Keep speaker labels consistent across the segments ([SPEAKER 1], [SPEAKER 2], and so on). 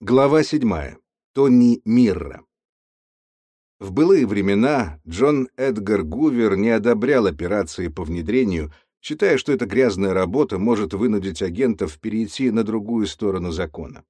[SPEAKER 1] Глава 7. Тони Мирра. В былые времена Джон Эдгар Гувер не одобрял операции по внедрению, считая, что эта грязная работа может вынудить агентов перейти на другую сторону закона.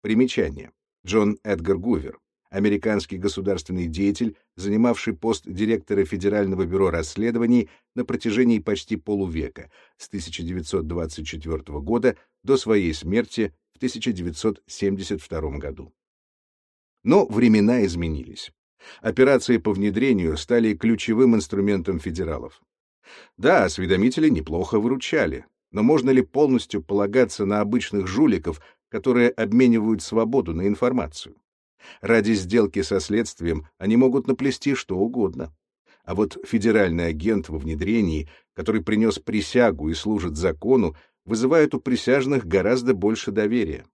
[SPEAKER 1] Примечание. Джон Эдгар Гувер. Американский государственный деятель, занимавший пост директора Федерального бюро расследований на протяжении почти полувека, с 1924 года до своей смерти в 1972 году. Но времена изменились. Операции по внедрению стали ключевым инструментом федералов. Да, осведомители неплохо выручали, но можно ли полностью полагаться на обычных жуликов, которые обменивают свободу на информацию? Ради сделки со следствием они могут наплести что угодно. А вот федеральный агент во внедрении, который принес присягу и служит закону, вызывает у присяжных гораздо больше доверия.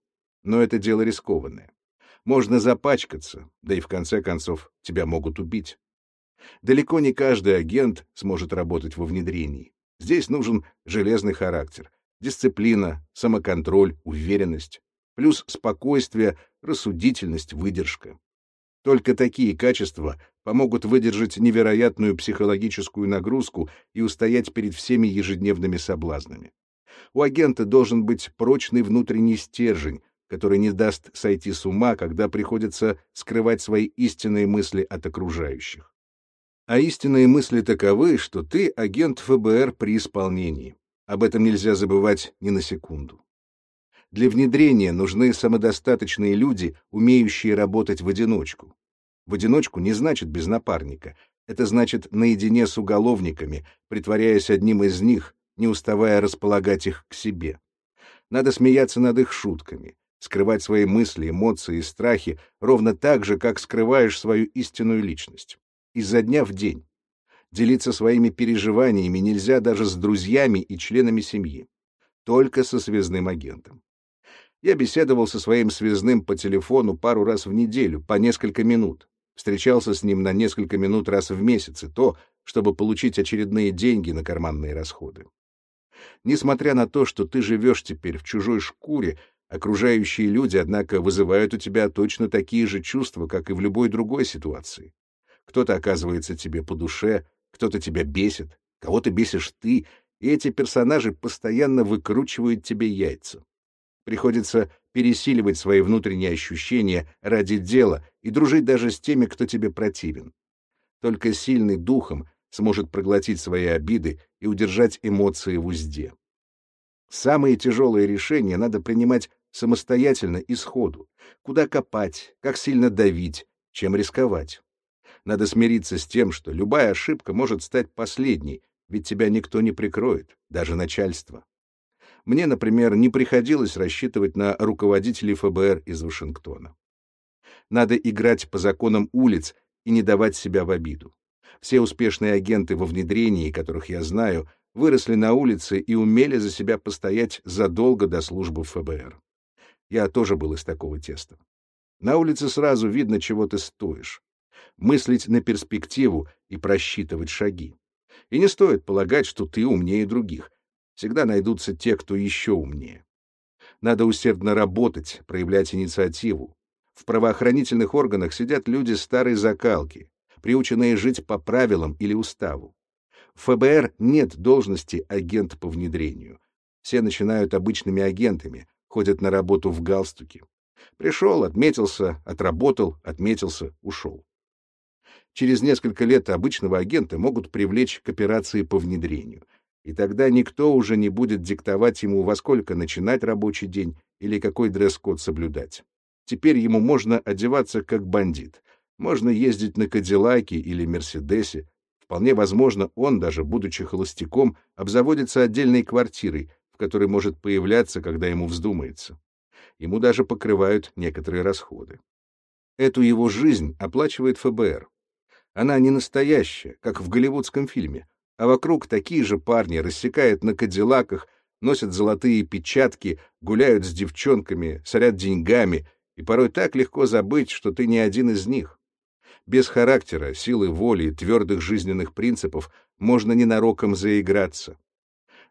[SPEAKER 1] Но это дело рискованное. Можно запачкаться, да и в конце концов тебя могут убить. Далеко не каждый агент сможет работать во внедрении. Здесь нужен железный характер, дисциплина, самоконтроль, уверенность, плюс спокойствие, рассудительность, выдержка. Только такие качества помогут выдержать невероятную психологическую нагрузку и устоять перед всеми ежедневными соблазнами. У агента должен быть прочный внутренний стержень, который не даст сойти с ума, когда приходится скрывать свои истинные мысли от окружающих. А истинные мысли таковы, что ты агент ФБР при исполнении. Об этом нельзя забывать ни на секунду. Для внедрения нужны самодостаточные люди, умеющие работать в одиночку. В одиночку не значит без напарника. Это значит наедине с уголовниками, притворяясь одним из них, не уставая располагать их к себе. Надо смеяться над их шутками, скрывать свои мысли, эмоции и страхи ровно так же, как скрываешь свою истинную личность. Изо дня в день. Делиться своими переживаниями нельзя даже с друзьями и членами семьи. Только со связным агентом. Я беседовал со своим связным по телефону пару раз в неделю, по несколько минут. Встречался с ним на несколько минут раз в месяц, и то, чтобы получить очередные деньги на карманные расходы. Несмотря на то, что ты живешь теперь в чужой шкуре, окружающие люди, однако, вызывают у тебя точно такие же чувства, как и в любой другой ситуации. Кто-то оказывается тебе по душе, кто-то тебя бесит, кого-то бесишь ты, и эти персонажи постоянно выкручивают тебе яйца. Приходится пересиливать свои внутренние ощущения ради дела и дружить даже с теми, кто тебе противен. Только сильный духом сможет проглотить свои обиды и удержать эмоции в узде. Самые тяжелые решения надо принимать самостоятельно и сходу. Куда копать, как сильно давить, чем рисковать. Надо смириться с тем, что любая ошибка может стать последней, ведь тебя никто не прикроет, даже начальство. Мне, например, не приходилось рассчитывать на руководителей ФБР из Вашингтона. Надо играть по законам улиц и не давать себя в обиду. Все успешные агенты во внедрении, которых я знаю, выросли на улице и умели за себя постоять задолго до службы ФБР. Я тоже был из такого теста. На улице сразу видно, чего ты стоишь. Мыслить на перспективу и просчитывать шаги. И не стоит полагать, что ты умнее других. Всегда найдутся те, кто еще умнее. Надо усердно работать, проявлять инициативу. В правоохранительных органах сидят люди старой закалки, приученные жить по правилам или уставу. В ФБР нет должности агент по внедрению. Все начинают обычными агентами, ходят на работу в галстуке. Пришел, отметился, отработал, отметился, ушел. Через несколько лет обычного агента могут привлечь к операции по внедрению. И тогда никто уже не будет диктовать ему, во сколько начинать рабочий день или какой дресс-код соблюдать. Теперь ему можно одеваться как бандит, можно ездить на Кадиллаке или Мерседесе. Вполне возможно, он, даже будучи холостяком, обзаводится отдельной квартирой, в которой может появляться, когда ему вздумается. Ему даже покрывают некоторые расходы. Эту его жизнь оплачивает ФБР. Она не настоящая, как в голливудском фильме, а вокруг такие же парни рассекают на кадиллаках, носят золотые печатки, гуляют с девчонками, сорят деньгами, и порой так легко забыть, что ты не один из них. Без характера, силы воли и твердых жизненных принципов можно ненароком заиграться.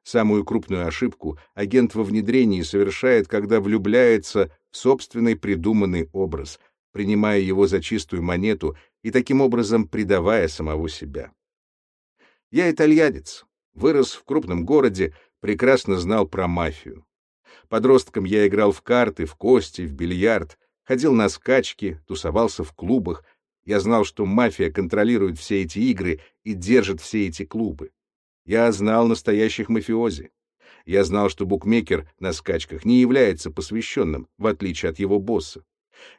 [SPEAKER 1] Самую крупную ошибку агент во внедрении совершает, когда влюбляется в собственный придуманный образ, принимая его за чистую монету и таким образом предавая самого себя. Я итальянец, вырос в крупном городе, прекрасно знал про мафию. Подростком я играл в карты, в кости, в бильярд, ходил на скачки, тусовался в клубах. Я знал, что мафия контролирует все эти игры и держит все эти клубы. Я знал настоящих мафиози. Я знал, что букмекер на скачках не является посвященным, в отличие от его босса.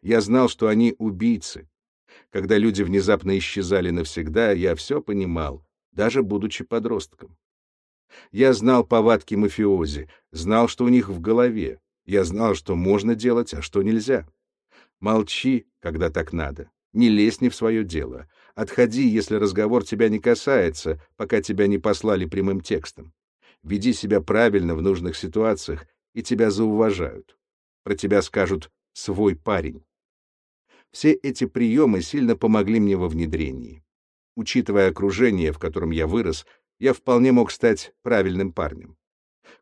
[SPEAKER 1] Я знал, что они убийцы. Когда люди внезапно исчезали навсегда, я все понимал, даже будучи подростком. Я знал повадки мафиози, знал, что у них в голове. Я знал, что можно делать, а что нельзя. Молчи, когда так надо. Не лезь не в свое дело. Отходи, если разговор тебя не касается, пока тебя не послали прямым текстом. Веди себя правильно в нужных ситуациях, и тебя зауважают. Про тебя скажут «свой парень». Все эти приемы сильно помогли мне во внедрении. Учитывая окружение, в котором я вырос, я вполне мог стать правильным парнем.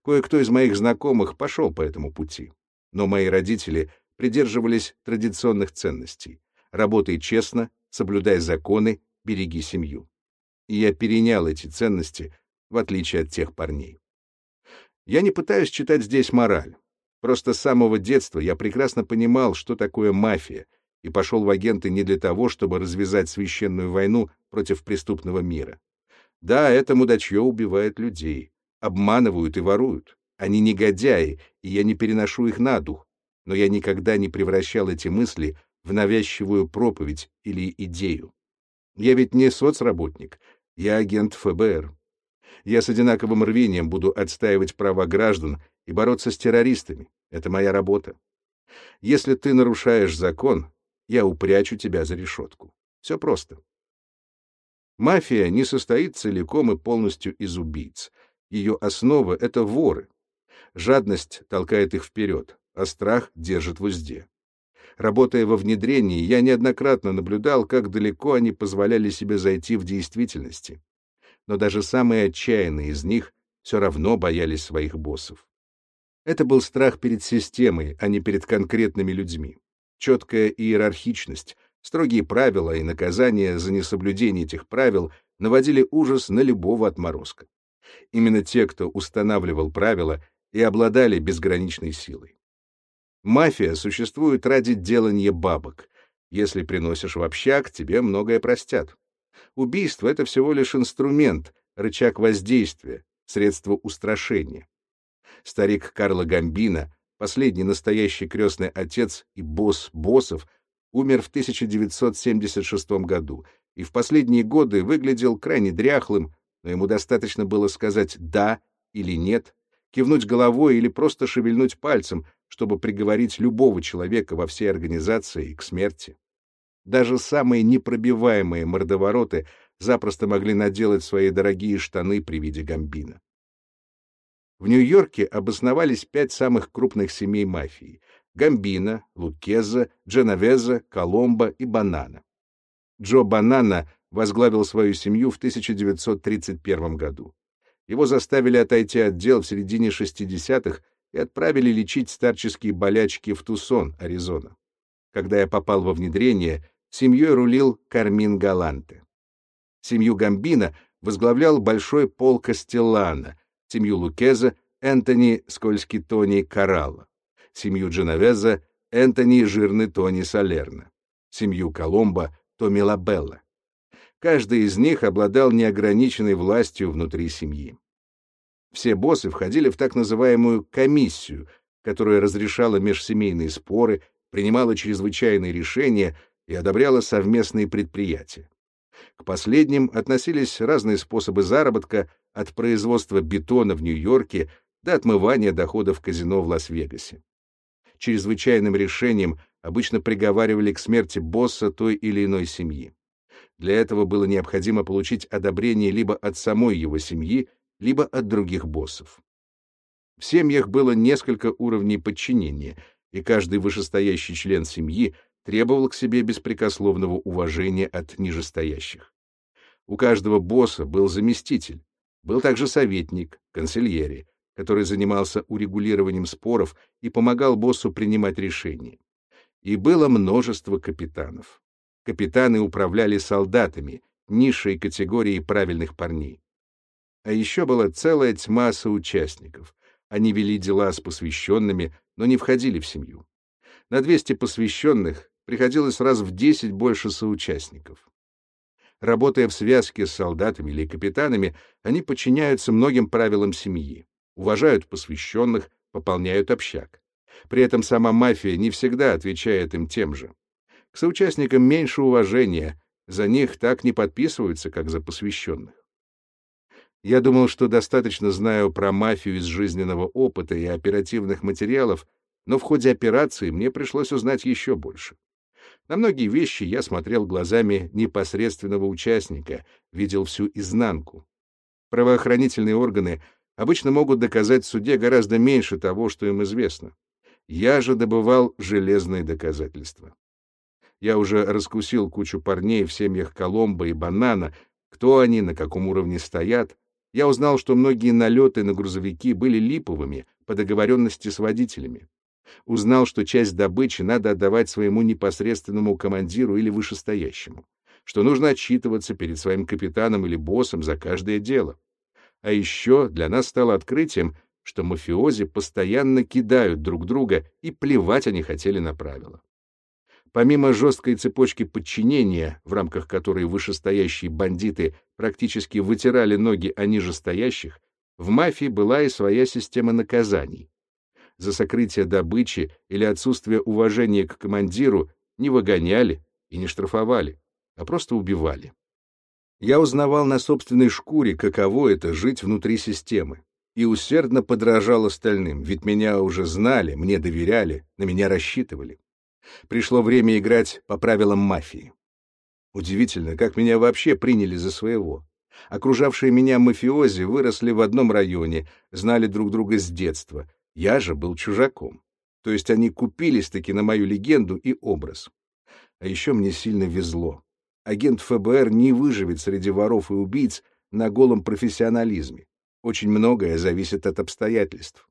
[SPEAKER 1] Кое-кто из моих знакомых пошел по этому пути, но мои родители придерживались традиционных ценностей. Работай честно, соблюдай законы, береги семью. И я перенял эти ценности, в отличие от тех парней. Я не пытаюсь читать здесь мораль. Просто с самого детства я прекрасно понимал, что такое мафия, и пошел в агенты не для того, чтобы развязать священную войну против преступного мира. Да, это мудачье убивает людей, обманывают и воруют. Они негодяи, и я не переношу их на дух, но я никогда не превращал эти мысли в навязчивую проповедь или идею. Я ведь не соцработник, я агент ФБР. Я с одинаковым рвением буду отстаивать права граждан и бороться с террористами. Это моя работа. Если ты нарушаешь закон, я упрячу тебя за решетку. Все просто. Мафия не состоит целиком и полностью из убийц. Ее основа — это воры. Жадность толкает их вперед, а страх держит в узде. Работая во внедрении, я неоднократно наблюдал, как далеко они позволяли себе зайти в действительности. Но даже самые отчаянные из них все равно боялись своих боссов. Это был страх перед системой, а не перед конкретными людьми. Четкая иерархичность, строгие правила и наказания за несоблюдение этих правил наводили ужас на любого отморозка. Именно те, кто устанавливал правила, и обладали безграничной силой. Мафия существует ради делания бабок. Если приносишь в общак, тебе многое простят. Убийство — это всего лишь инструмент, рычаг воздействия, средство устрашения. Старик Карло Гамбино, последний настоящий крестный отец и босс боссов, умер в 1976 году и в последние годы выглядел крайне дряхлым, но ему достаточно было сказать «да» или «нет», кивнуть головой или просто шевельнуть пальцем, чтобы приговорить любого человека во всей организации к смерти. Даже самые непробиваемые мордовороты запросто могли наделать свои дорогие штаны при виде гамбина. В Нью-Йорке обосновались пять самых крупных семей мафии — Гамбина, Лукеза, Дженовеза, Коломбо и Банана. Джо Банана возглавил свою семью в 1931 году. Его заставили отойти от дел в середине 60-х и отправили лечить старческие болячки в Тусон, Аризона. Когда я попал во внедрение, семьей рулил Кармин Галанте. Семью Гамбина возглавлял Большой Пол Кастеллана, семью Лукеза — Энтони Скользкий Тони Каралла, семью Дженовеза — Энтони Жирный Тони Салерна, семью Коломбо — Томи Лабелла. Каждый из них обладал неограниченной властью внутри семьи. Все боссы входили в так называемую комиссию, которая разрешала межсемейные споры, принимала чрезвычайные решения и одобряла совместные предприятия. К последним относились разные способы заработка от производства бетона в Нью-Йорке до отмывания доходов казино в Лас-Вегасе. Чрезвычайным решением обычно приговаривали к смерти босса той или иной семьи. Для этого было необходимо получить одобрение либо от самой его семьи, либо от других боссов. В семьях было несколько уровней подчинения, и каждый вышестоящий член семьи требовал к себе беспрекословного уважения от нижестоящих. У каждого босса был заместитель, был также советник, консильери, который занимался урегулированием споров и помогал боссу принимать решения. И было множество капитанов. Капитаны управляли солдатами, низшей категории правильных парней. А еще была целая тьма соучастников. Они вели дела с посвященными, но не входили в семью. На 200 посвященных приходилось раз в 10 больше соучастников. Работая в связке с солдатами или капитанами, они подчиняются многим правилам семьи, уважают посвященных, пополняют общак. При этом сама мафия не всегда отвечает им тем же. К соучастникам меньше уважения, за них так не подписываются, как за посвященных. Я думал, что достаточно знаю про мафию из жизненного опыта и оперативных материалов, но в ходе операции мне пришлось узнать еще больше. На многие вещи я смотрел глазами непосредственного участника, видел всю изнанку. Правоохранительные органы обычно могут доказать в суде гораздо меньше того, что им известно. Я же добывал железные доказательства. Я уже раскусил кучу парней в семьях Коломбо и Банана, кто они, на каком уровне стоят. Я узнал, что многие налеты на грузовики были липовыми по договоренности с водителями. Узнал, что часть добычи надо отдавать своему непосредственному командиру или вышестоящему, что нужно отчитываться перед своим капитаном или боссом за каждое дело. А еще для нас стало открытием, что мафиози постоянно кидают друг друга и плевать они хотели на правила. Помимо жесткой цепочки подчинения, в рамках которой вышестоящие бандиты практически вытирали ноги о нижестоящих, в мафии была и своя система наказаний. За сокрытие добычи или отсутствие уважения к командиру не выгоняли и не штрафовали, а просто убивали. Я узнавал на собственной шкуре, каково это — жить внутри системы, и усердно подражал остальным, ведь меня уже знали, мне доверяли, на меня рассчитывали. Пришло время играть по правилам мафии. Удивительно, как меня вообще приняли за своего. Окружавшие меня мафиози выросли в одном районе, знали друг друга с детства. Я же был чужаком. То есть они купились-таки на мою легенду и образ. А еще мне сильно везло. Агент ФБР не выживет среди воров и убийц на голом профессионализме. Очень многое зависит от обстоятельств.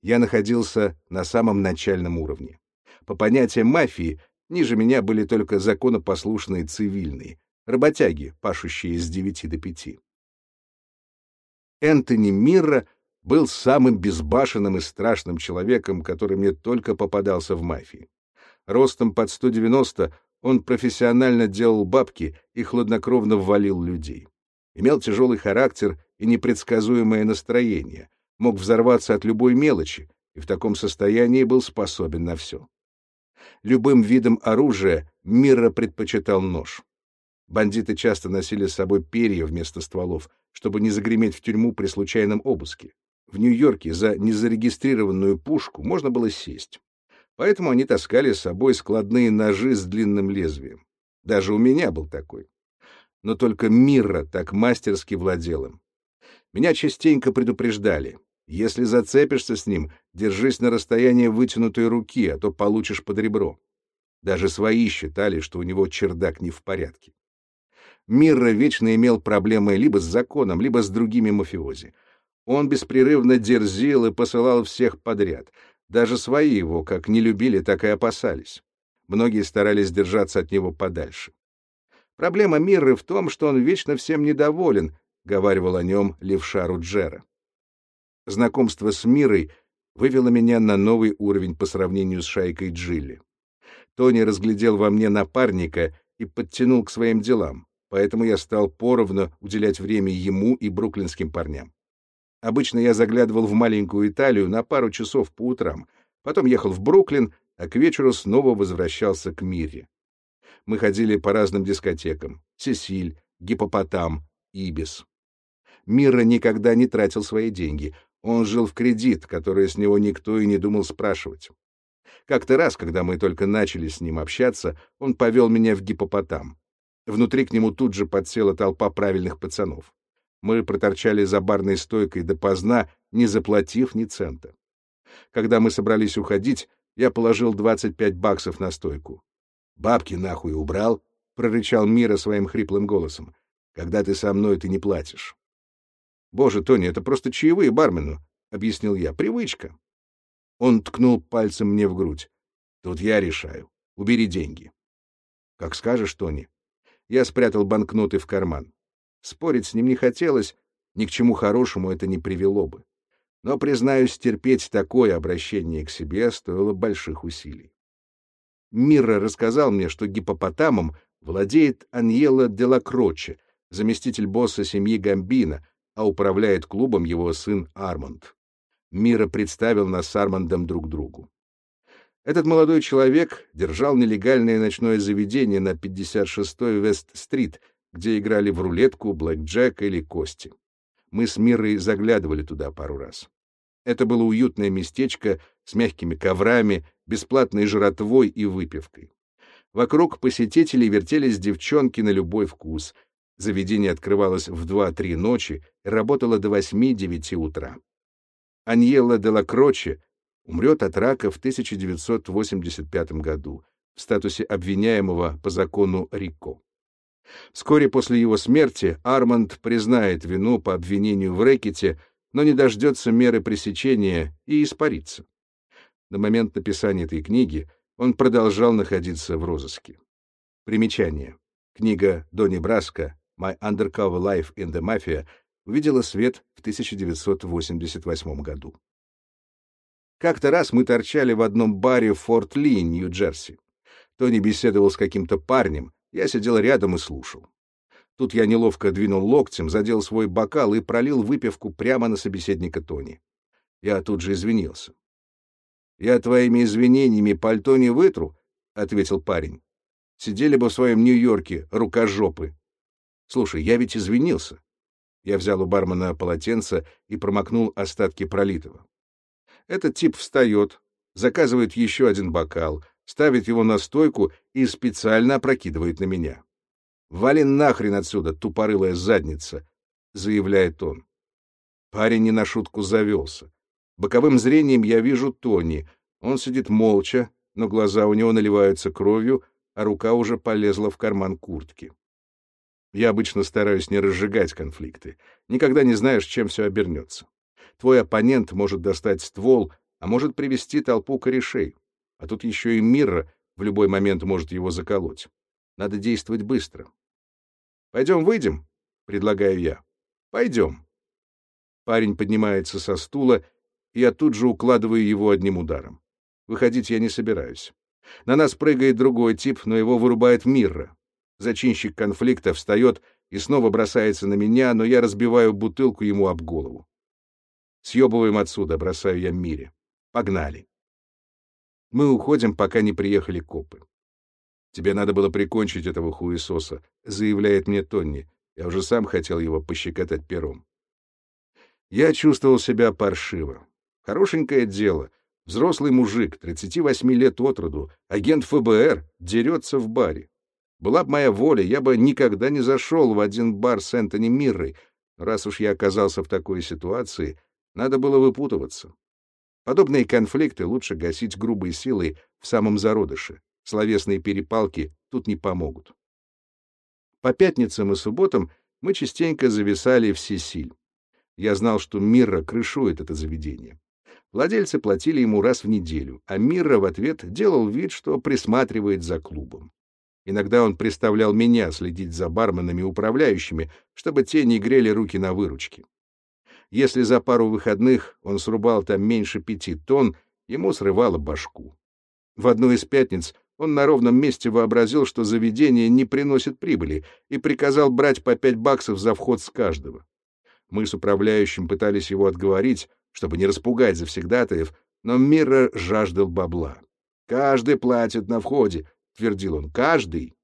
[SPEAKER 1] Я находился на самом начальном уровне. По понятиям мафии, ниже меня были только законопослушные цивильные, работяги, пашущие с девяти до пяти. Энтони Мирра был самым безбашенным и страшным человеком, который мне только попадался в мафии. Ростом под 190 он профессионально делал бабки и хладнокровно ввалил людей. Имел тяжелый характер и непредсказуемое настроение, мог взорваться от любой мелочи и в таком состоянии был способен на все. Любым видом оружия Мирра предпочитал нож. Бандиты часто носили с собой перья вместо стволов, чтобы не загреметь в тюрьму при случайном обыске. В Нью-Йорке за незарегистрированную пушку можно было сесть. Поэтому они таскали с собой складные ножи с длинным лезвием. Даже у меня был такой. Но только Мирра так мастерски владел им. Меня частенько предупреждали. Если зацепишься с ним, держись на расстоянии вытянутой руки, а то получишь под ребро. Даже свои считали, что у него чердак не в порядке. Мирра вечно имел проблемы либо с законом, либо с другими мафиози. Он беспрерывно дерзил и посылал всех подряд. Даже свои его как не любили, так и опасались. Многие старались держаться от него подальше. Проблема Мирры в том, что он вечно всем недоволен, — говаривал о нем левша Руджера. Знакомство с Мирой вывело меня на новый уровень по сравнению с шайкой Джилли. Тони разглядел во мне напарника и подтянул к своим делам, поэтому я стал поровну уделять время ему и бруклинским парням. Обычно я заглядывал в маленькую Италию на пару часов по утрам, потом ехал в Бруклин, а к вечеру снова возвращался к Мире. Мы ходили по разным дискотекам — Сесиль, Гипопотам, Ибис. Мира никогда не тратил свои деньги, он жил в кредит, который с него никто и не думал спрашивать. Как-то раз, когда мы только начали с ним общаться, он повел меня в гипопотам. Внутри к нему тут же подсела толпа правильных пацанов. Мы проторчали за барной стойкой допоздна, не заплатив ни цента. Когда мы собрались уходить, я положил 25 баксов на стойку. «Бабки нахуй убрал?» — прорычал Мира своим хриплым голосом. «Когда ты со мной, ты не платишь». «Боже, Тони, это просто чаевые бармену», — объяснил я. Привычка. Он ткнул пальцем мне в грудь. Тут я решаю. Убери деньги. Как скажешь, Тони. Я спрятал банкноты в карман. Спорить с ним не хотелось, ни к чему хорошему это не привело бы. Но, признаюсь, терпеть такое обращение к себе стоило больших усилий. Мирра рассказал мне, что гипопотамом владеет Аньела Делакроче, заместитель босса семьи Гамбина, а управляет клубом его сын Армонд. Мира представил нас с Армондом друг другу. Этот молодой человек держал нелегальное ночное заведение на 56-й Вест-стрит, где играли в рулетку, блэк-джек или кости. Мы с Мирой заглядывали туда пару раз. Это было уютное местечко с мягкими коврами, бесплатной жратвой и выпивкой. Вокруг посетителей вертелись девчонки на любой вкус. Заведение открывалось в 2-3 ночи и работало до 8-9 утра. Аньелла де Лакроче умрет от рака в 1985 году в статусе обвиняемого по закону Рико. Вскоре после его смерти Арманд признает вину по обвинению в рэкете, но не дождется меры пресечения и испарится. На момент написания этой книги он продолжал находиться в розыске. Примечание. Книга Донни Браско «My Undercover Life in the Mafia» увидела свет в 1988 году. Как-то раз мы торчали в одном баре в Форт Ли, Нью-Джерси. Тони беседовал с каким-то парнем, я сидел рядом и слушал. Тут я неловко двинул локтем, задел свой бокал и пролил выпивку прямо на собеседника Тони. Я тут же извинился. «Я твоими извинениями пальто не вытру», — ответил парень. «Сидели бы в своем Нью-Йорке, рукожопы». «Слушай, я ведь извинился». Я взял у бармена полотенце и промокнул остатки пролитого. Этот тип встает, заказывает еще один бокал, ставит его на стойку и специально опрокидывает на меня. «Вали нахрен отсюда, тупорылая задница!» — заявляет он. Парень не на шутку завелся. Боковым зрением я вижу Тони. Он сидит молча, но глаза у него наливаются кровью, а рука уже полезла в карман куртки. Я обычно стараюсь не разжигать конфликты. Никогда не знаешь, чем все обернется. Твой оппонент может достать ствол, а может привести толпу корешей. А тут еще и Мирра в любой момент может его заколоть. Надо действовать быстро. «Пойдем выйдем?» — предлагаю я. «Пойдем». Парень поднимается со стула и я тут же укладываю его одним ударом. Выходить я не собираюсь. На нас прыгает другой тип, но его вырубает Мирра. Зачинщик конфликта встает и снова бросается на меня, но я разбиваю бутылку ему об голову. Съебываем отсюда, бросаю я Мире. Погнали. Мы уходим, пока не приехали копы. «Тебе надо было прикончить этого хуесоса», — заявляет мне Тонни. Я уже сам хотел его пощекотать пером. Я чувствовал себя паршиво. Хорошенькое дело. Взрослый мужик, 38 лет от роду, агент ФБР, дерется в баре. Была бы моя воля, я бы никогда не зашел в один бар с Энтони Миррой. Раз уж я оказался в такой ситуации, надо было выпутываться. Подобные конфликты лучше гасить грубой силой в самом зародыше. Словесные перепалки тут не помогут. По пятницам и субботам мы частенько зависали в Сесиль. Я знал, что Мирра крышует это заведение. Владельцы платили ему раз в неделю, а Мирра в ответ делал вид, что присматривает за клубом. Иногда он представлял меня следить за барменами-управляющими, чтобы те не грели руки на выручке. Если за пару выходных он срубал там меньше пяти тонн, ему срывало башку. В одну из пятниц он на ровном месте вообразил, что заведение не приносит прибыли, и приказал брать по пять баксов за вход с каждого. Мы с управляющим пытались его отговорить, чтобы не распугать завсегдатаев, но Мира жаждал бабла. «Каждый платит на входе», — твердил он, — «каждый».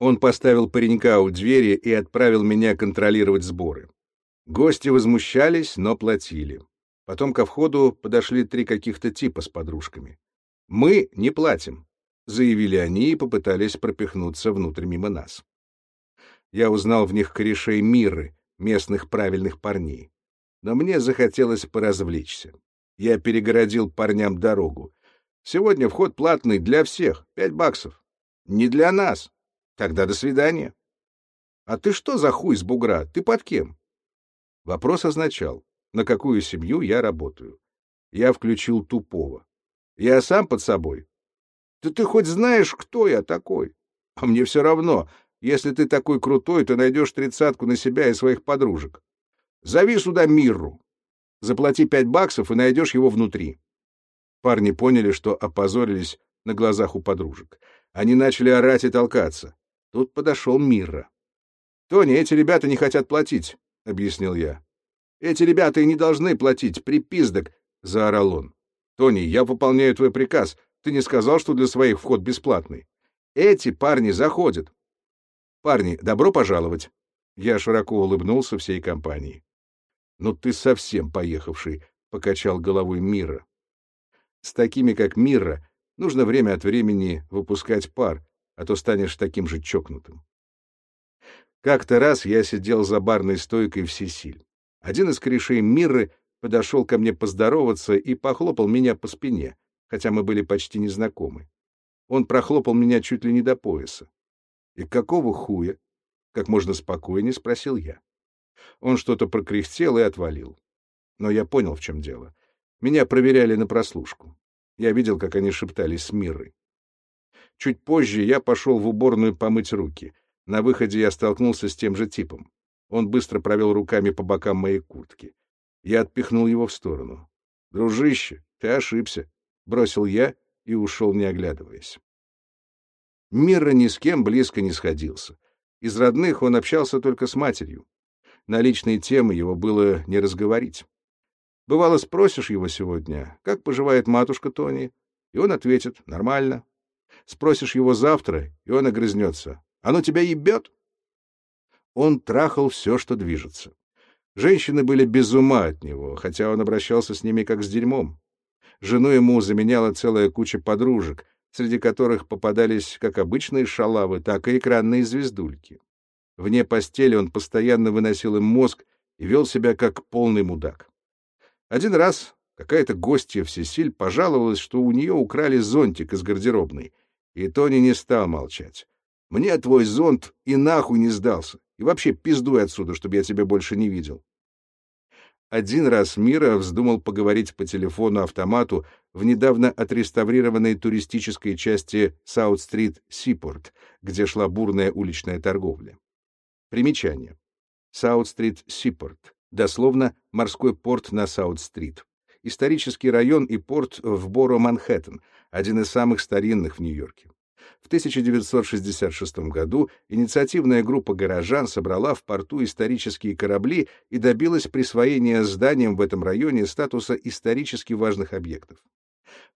[SPEAKER 1] Он поставил паренька у двери и отправил меня контролировать сборы. Гости возмущались, но платили. Потом ко входу подошли три каких-то типа с подружками. «Мы не платим», — заявили они и попытались пропихнуться внутрь мимо нас. Я узнал в них корешей Миры, местных правильных парней но мне захотелось поразвлечься. Я перегородил парням дорогу. Сегодня вход платный для всех, пять баксов. Не для нас. Тогда до свидания. А ты что за хуй с бугра? Ты под кем? Вопрос означал. на какую семью я работаю. Я включил тупого. Я сам под собой. Да ты хоть знаешь, кто я такой? А мне все равно. Если ты такой крутой, то найдешь тридцатку на себя и своих подружек. Зови сюда Мирру. Заплати пять баксов и найдешь его внутри. Парни поняли, что опозорились на глазах у подружек. Они начали орать и толкаться. Тут подошел Мирра. «Тони, эти ребята не хотят платить», — объяснил я. «Эти ребята и не должны платить, припиздок», — заорал он. «Тони, я выполняю твой приказ. Ты не сказал, что для своих вход бесплатный. Эти парни заходят». «Парни, добро пожаловать». Я широко улыбнулся всей компании. «Ну ты совсем поехавший», — покачал головой Мира. «С такими, как Мира, нужно время от времени выпускать пар, а то станешь таким же чокнутым». Как-то раз я сидел за барной стойкой в Сесиль. Один из корешей Мирры подошел ко мне поздороваться и похлопал меня по спине, хотя мы были почти незнакомы. Он прохлопал меня чуть ли не до пояса. «И какого хуя?» — как можно спокойнее спросил я. Он что-то прокряхтел и отвалил. Но я понял, в чем дело. Меня проверяли на прослушку. Я видел, как они шептались с Мирой. Чуть позже я пошел в уборную помыть руки. На выходе я столкнулся с тем же типом. Он быстро провел руками по бокам моей куртки. Я отпихнул его в сторону. «Дружище, ты ошибся», — бросил я и ушел, не оглядываясь. Мира ни с кем близко не сходился. Из родных он общался только с матерью. На личные темы его было не разговорить. Бывало, спросишь его сегодня, как поживает матушка Тони, и он ответит «нормально». Спросишь его завтра, и он огрызнется «оно тебя ебет?» Он трахал все, что движется. Женщины были без ума от него, хотя он обращался с ними как с дерьмом. Жену ему заменяла целая куча подружек, среди которых попадались как обычные шалавы, так и экранные звездульки. Вне постели он постоянно выносил им мозг и вел себя как полный мудак. Один раз какая-то гостья в Сесиль пожаловалась, что у нее украли зонтик из гардеробной, и Тони не стал молчать. «Мне твой зонт и нахуй не сдался, и вообще пиздуй отсюда, чтобы я тебя больше не видел». Один раз Мира вздумал поговорить по телефону-автомату в недавно отреставрированной туристической части Саут-стрит Сипорт, где шла бурная уличная торговля. Примечание. Саут-стрит Сипорт. Дословно морской порт на Саут-стрит. Исторический район и порт в Боро-Манхэттен, один из самых старинных в Нью-Йорке. В 1966 году инициативная группа горожан собрала в порту исторические корабли и добилась присвоения зданиям в этом районе статуса исторически важных объектов.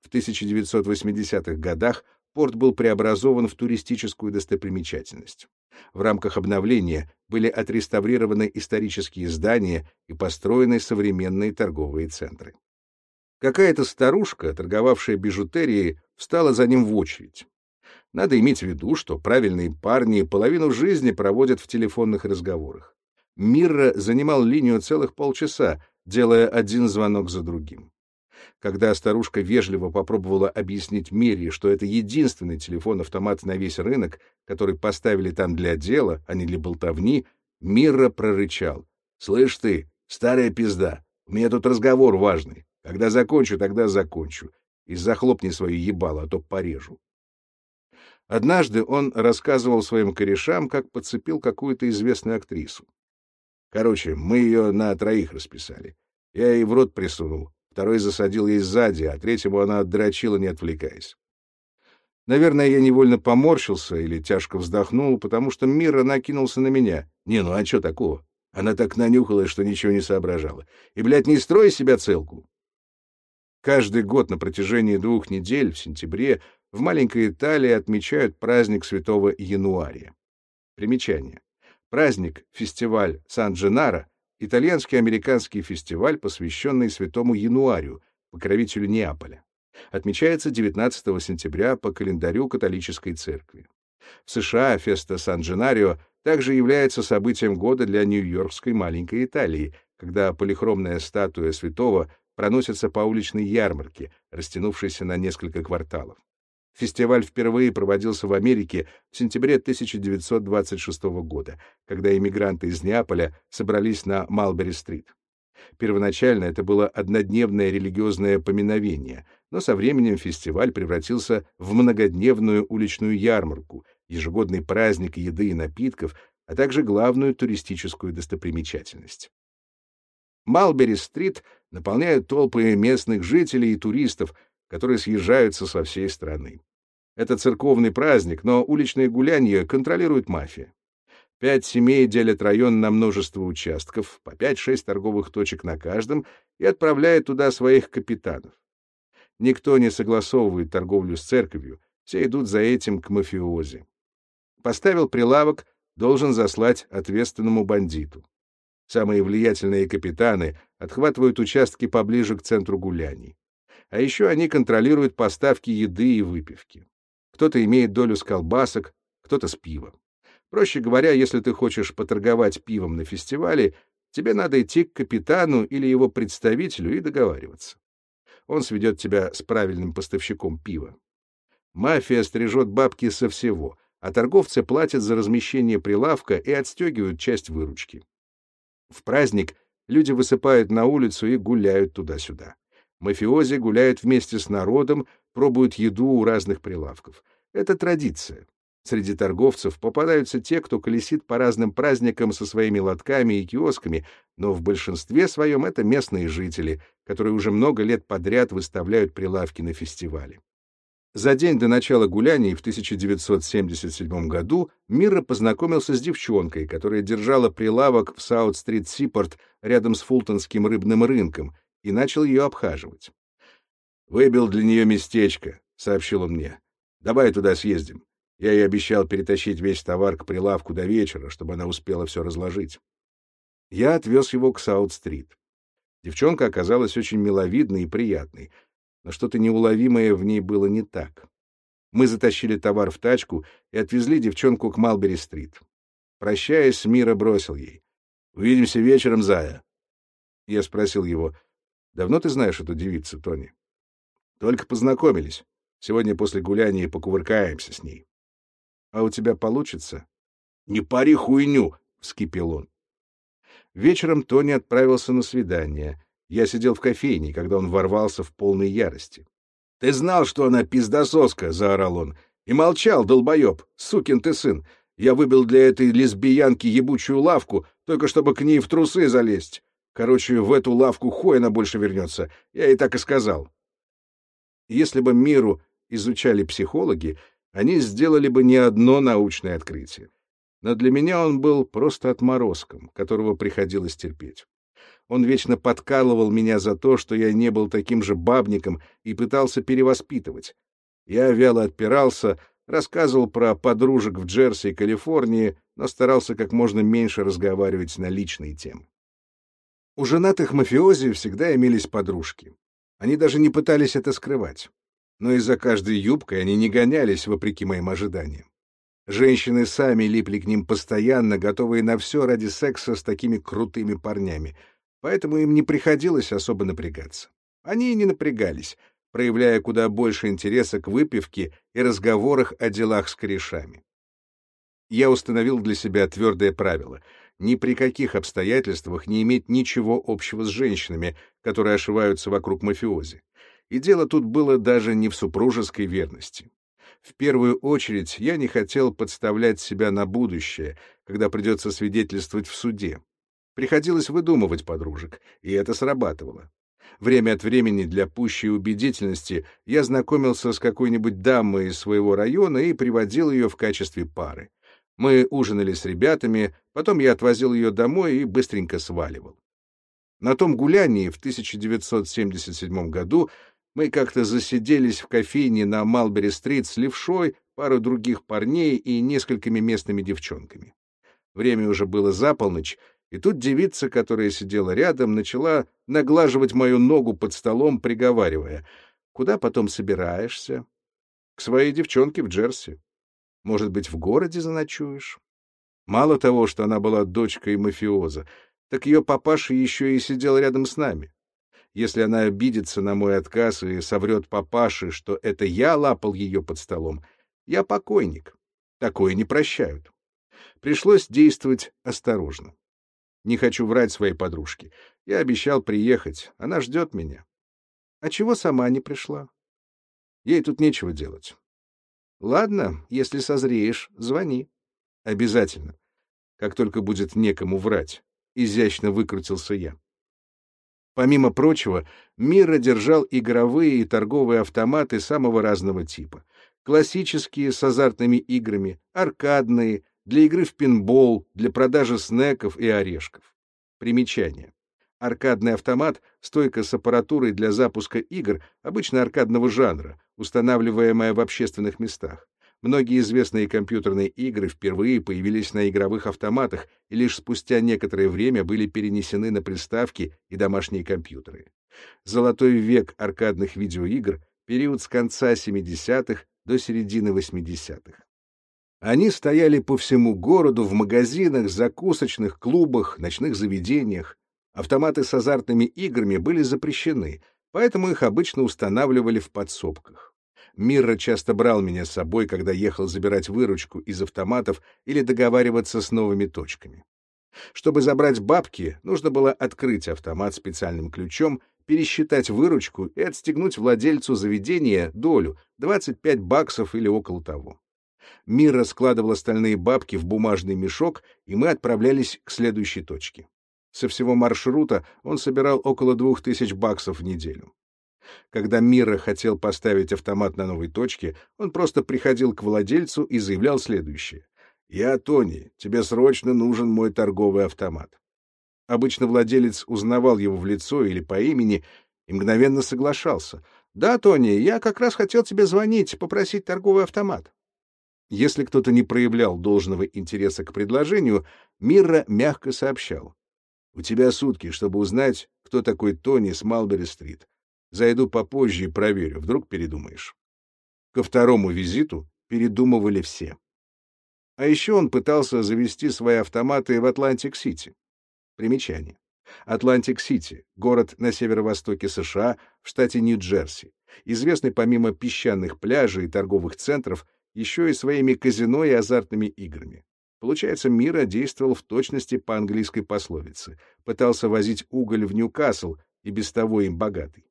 [SPEAKER 1] В 1980-х годах порт был преобразован в туристическую достопримечательность. В рамках обновления были отреставрированы исторические здания и построены современные торговые центры. Какая-то старушка, торговавшая бижутерией, встала за ним в очередь. Надо иметь в виду, что правильные парни половину жизни проводят в телефонных разговорах. Мирра занимал линию целых полчаса, делая один звонок за другим. Когда старушка вежливо попробовала объяснить Мире, что это единственный телефон-автомат на весь рынок, который поставили там для дела, а не для болтовни, Мирра прорычал. «Слышь ты, старая пизда, у меня тут разговор важный. Когда закончу, тогда закончу. И захлопни свое ебало, а то порежу». Однажды он рассказывал своим корешам, как подцепил какую-то известную актрису. Короче, мы ее на троих расписали. Я ей в рот присунул, второй засадил ей сзади, а третьему она отдрочила, не отвлекаясь. Наверное, я невольно поморщился или тяжко вздохнул, потому что Мира накинулся на меня. Не, ну а что такого? Она так нанюхалась, что ничего не соображала. И, блядь, не строй себя целку. Каждый год на протяжении двух недель в сентябре в маленькой Италии отмечают праздник Святого Януария. Примечание. Праздник, фестиваль Сан-Дженаро — итальянский американский фестиваль, посвященный Святому Януарию, покровителю Неаполя. Отмечается 19 сентября по календарю католической церкви. В США феста Сан-Дженарио также является событием года для нью-йоркской маленькой Италии, когда полихромная статуя святого проносится по уличной ярмарке, растянувшейся на несколько кварталов. Фестиваль впервые проводился в Америке в сентябре 1926 года, когда иммигранты из Неаполя собрались на Малбери-стрит. Первоначально это было однодневное религиозное поминовение, но со временем фестиваль превратился в многодневную уличную ярмарку, ежегодный праздник еды и напитков, а также главную туристическую достопримечательность. Малбери-стрит наполняют толпы местных жителей и туристов, которые съезжаются со всей страны. Это церковный праздник, но уличные гуляния контролирует мафия. Пять семей делят район на множество участков, по пять-шесть торговых точек на каждом, и отправляют туда своих капитанов. Никто не согласовывает торговлю с церковью, все идут за этим к мафиози. Поставил прилавок, должен заслать ответственному бандиту. Самые влиятельные капитаны отхватывают участки поближе к центру гуляний. А еще они контролируют поставки еды и выпивки. Кто-то имеет долю с колбасок, кто-то с пива. Проще говоря, если ты хочешь поторговать пивом на фестивале, тебе надо идти к капитану или его представителю и договариваться. Он сведет тебя с правильным поставщиком пива. Мафия стрижет бабки со всего, а торговцы платят за размещение прилавка и отстегивают часть выручки. В праздник люди высыпают на улицу и гуляют туда-сюда. Мафиози гуляют вместе с народом, пробуют еду у разных прилавков. Это традиция. Среди торговцев попадаются те, кто колесит по разным праздникам со своими лотками и киосками, но в большинстве своем это местные жители, которые уже много лет подряд выставляют прилавки на фестивале. За день до начала гуляний в 1977 году Мира познакомился с девчонкой, которая держала прилавок в Саут-стрит-Сипорт рядом с Фултонским рыбным рынком, и начал ее обхаживать. «Выбил для нее местечко», — сообщил он мне. «Давай туда съездим. Я ей обещал перетащить весь товар к прилавку до вечера, чтобы она успела все разложить». Я отвез его к Саут-стрит. Девчонка оказалась очень миловидной и приятной — но что-то неуловимое в ней было не так. Мы затащили товар в тачку и отвезли девчонку к Малбери-стрит. Прощаясь, Мира бросил ей. «Увидимся вечером, Зая». Я спросил его, «Давно ты знаешь эту девицу, Тони?» «Только познакомились. Сегодня после гуляния покувыркаемся с ней». «А у тебя получится?» «Не пари хуйню!» — вскипел он. Вечером Тони отправился на свидание — я сидел в кофейне, когда он ворвался в полной ярости. «Ты знал, что она пиздососка!» — заорал он. «И молчал, долбоеб! Сукин ты сын! Я выбил для этой лесбиянки ебучую лавку, только чтобы к ней в трусы залезть. Короче, в эту лавку хуй она больше вернется. Я ей так и сказал». Если бы миру изучали психологи, они сделали бы не одно научное открытие. Но для меня он был просто отморозком, которого приходилось терпеть. Он вечно подкалывал меня за то, что я не был таким же бабником и пытался перевоспитывать. Я вяло отпирался, рассказывал про подружек в Джерси и Калифорнии, но старался как можно меньше разговаривать на личные темы. У женатых мафиози всегда имелись подружки. Они даже не пытались это скрывать. Но из-за каждой юбкой они не гонялись, вопреки моим ожиданиям. Женщины сами липли к ним постоянно, готовые на все ради секса с такими крутыми парнями — поэтому им не приходилось особо напрягаться. Они и не напрягались, проявляя куда больше интереса к выпивке и разговорах о делах с корешами. Я установил для себя твердое правило — ни при каких обстоятельствах не иметь ничего общего с женщинами, которые ошиваются вокруг мафиози. И дело тут было даже не в супружеской верности. В первую очередь я не хотел подставлять себя на будущее, когда придется свидетельствовать в суде. Приходилось выдумывать подружек, и это срабатывало. Время от времени для пущей убедительности я знакомился с какой-нибудь дамой из своего района и приводил ее в качестве пары. Мы ужинали с ребятами, потом я отвозил ее домой и быстренько сваливал. На том гулянии в 1977 году мы как-то засиделись в кофейне на Малбери-стрит с левшой, парой других парней и несколькими местными девчонками. Время уже было за полночь, и тут девица, которая сидела рядом, начала наглаживать мою ногу под столом, приговаривая, «Куда потом собираешься?» «К своей девчонке в Джерси. Может быть, в городе заночуешь?» Мало того, что она была дочкой мафиоза, так ее папаша еще и сидел рядом с нами. Если она обидится на мой отказ и соврет папаше, что это я лапал ее под столом, я покойник. Такое не прощают. Пришлось действовать осторожно. Не хочу врать своей подружке. Я обещал приехать. Она ждет меня. А чего сама не пришла? Ей тут нечего делать. Ладно, если созреешь, звони. Обязательно. Как только будет некому врать. Изящно выкрутился я. Помимо прочего, Мира держал игровые и торговые автоматы самого разного типа. Классические с азартными играми, аркадные, для игры в пинбол, для продажи снеков и орешков. Примечание. Аркадный автомат — стойка с аппаратурой для запуска игр, обычно аркадного жанра, устанавливаемая в общественных местах. Многие известные компьютерные игры впервые появились на игровых автоматах и лишь спустя некоторое время были перенесены на приставки и домашние компьютеры. Золотой век аркадных видеоигр — период с конца 70-х до середины 80-х. Они стояли по всему городу в магазинах, закусочных, клубах, ночных заведениях. Автоматы с азартными играми были запрещены, поэтому их обычно устанавливали в подсобках. Мирра часто брал меня с собой, когда ехал забирать выручку из автоматов или договариваться с новыми точками. Чтобы забрать бабки, нужно было открыть автомат специальным ключом, пересчитать выручку и отстегнуть владельцу заведения долю, 25 баксов или около того. Мир складывал остальные бабки в бумажный мешок, и мы отправлялись к следующей точке. Со всего маршрута он собирал около двух тысяч баксов в неделю. Когда Мира хотел поставить автомат на новой точке, он просто приходил к владельцу и заявлял следующее. «Я Тони, тебе срочно нужен мой торговый автомат». Обычно владелец узнавал его в лицо или по имени и мгновенно соглашался. «Да, Тони, я как раз хотел тебе звонить, попросить торговый автомат». Если кто-то не проявлял должного интереса к предложению, Мирра мягко сообщал. У тебя сутки, чтобы узнать, кто такой Тони с Малбери-стрит. Зайду попозже и проверю, вдруг передумаешь. Ко второму визиту передумывали все. А еще он пытался завести свои автоматы в Атлантик-Сити. Примечание. Атлантик-Сити — город на северо-востоке США, в штате Нью-Джерси, известный помимо песчаных пляжей и торговых центров еще и своими казино и азартными играми. Получается, Мира действовал в точности по английской пословице. Пытался возить уголь в Ньюкасл, и без того им богатый.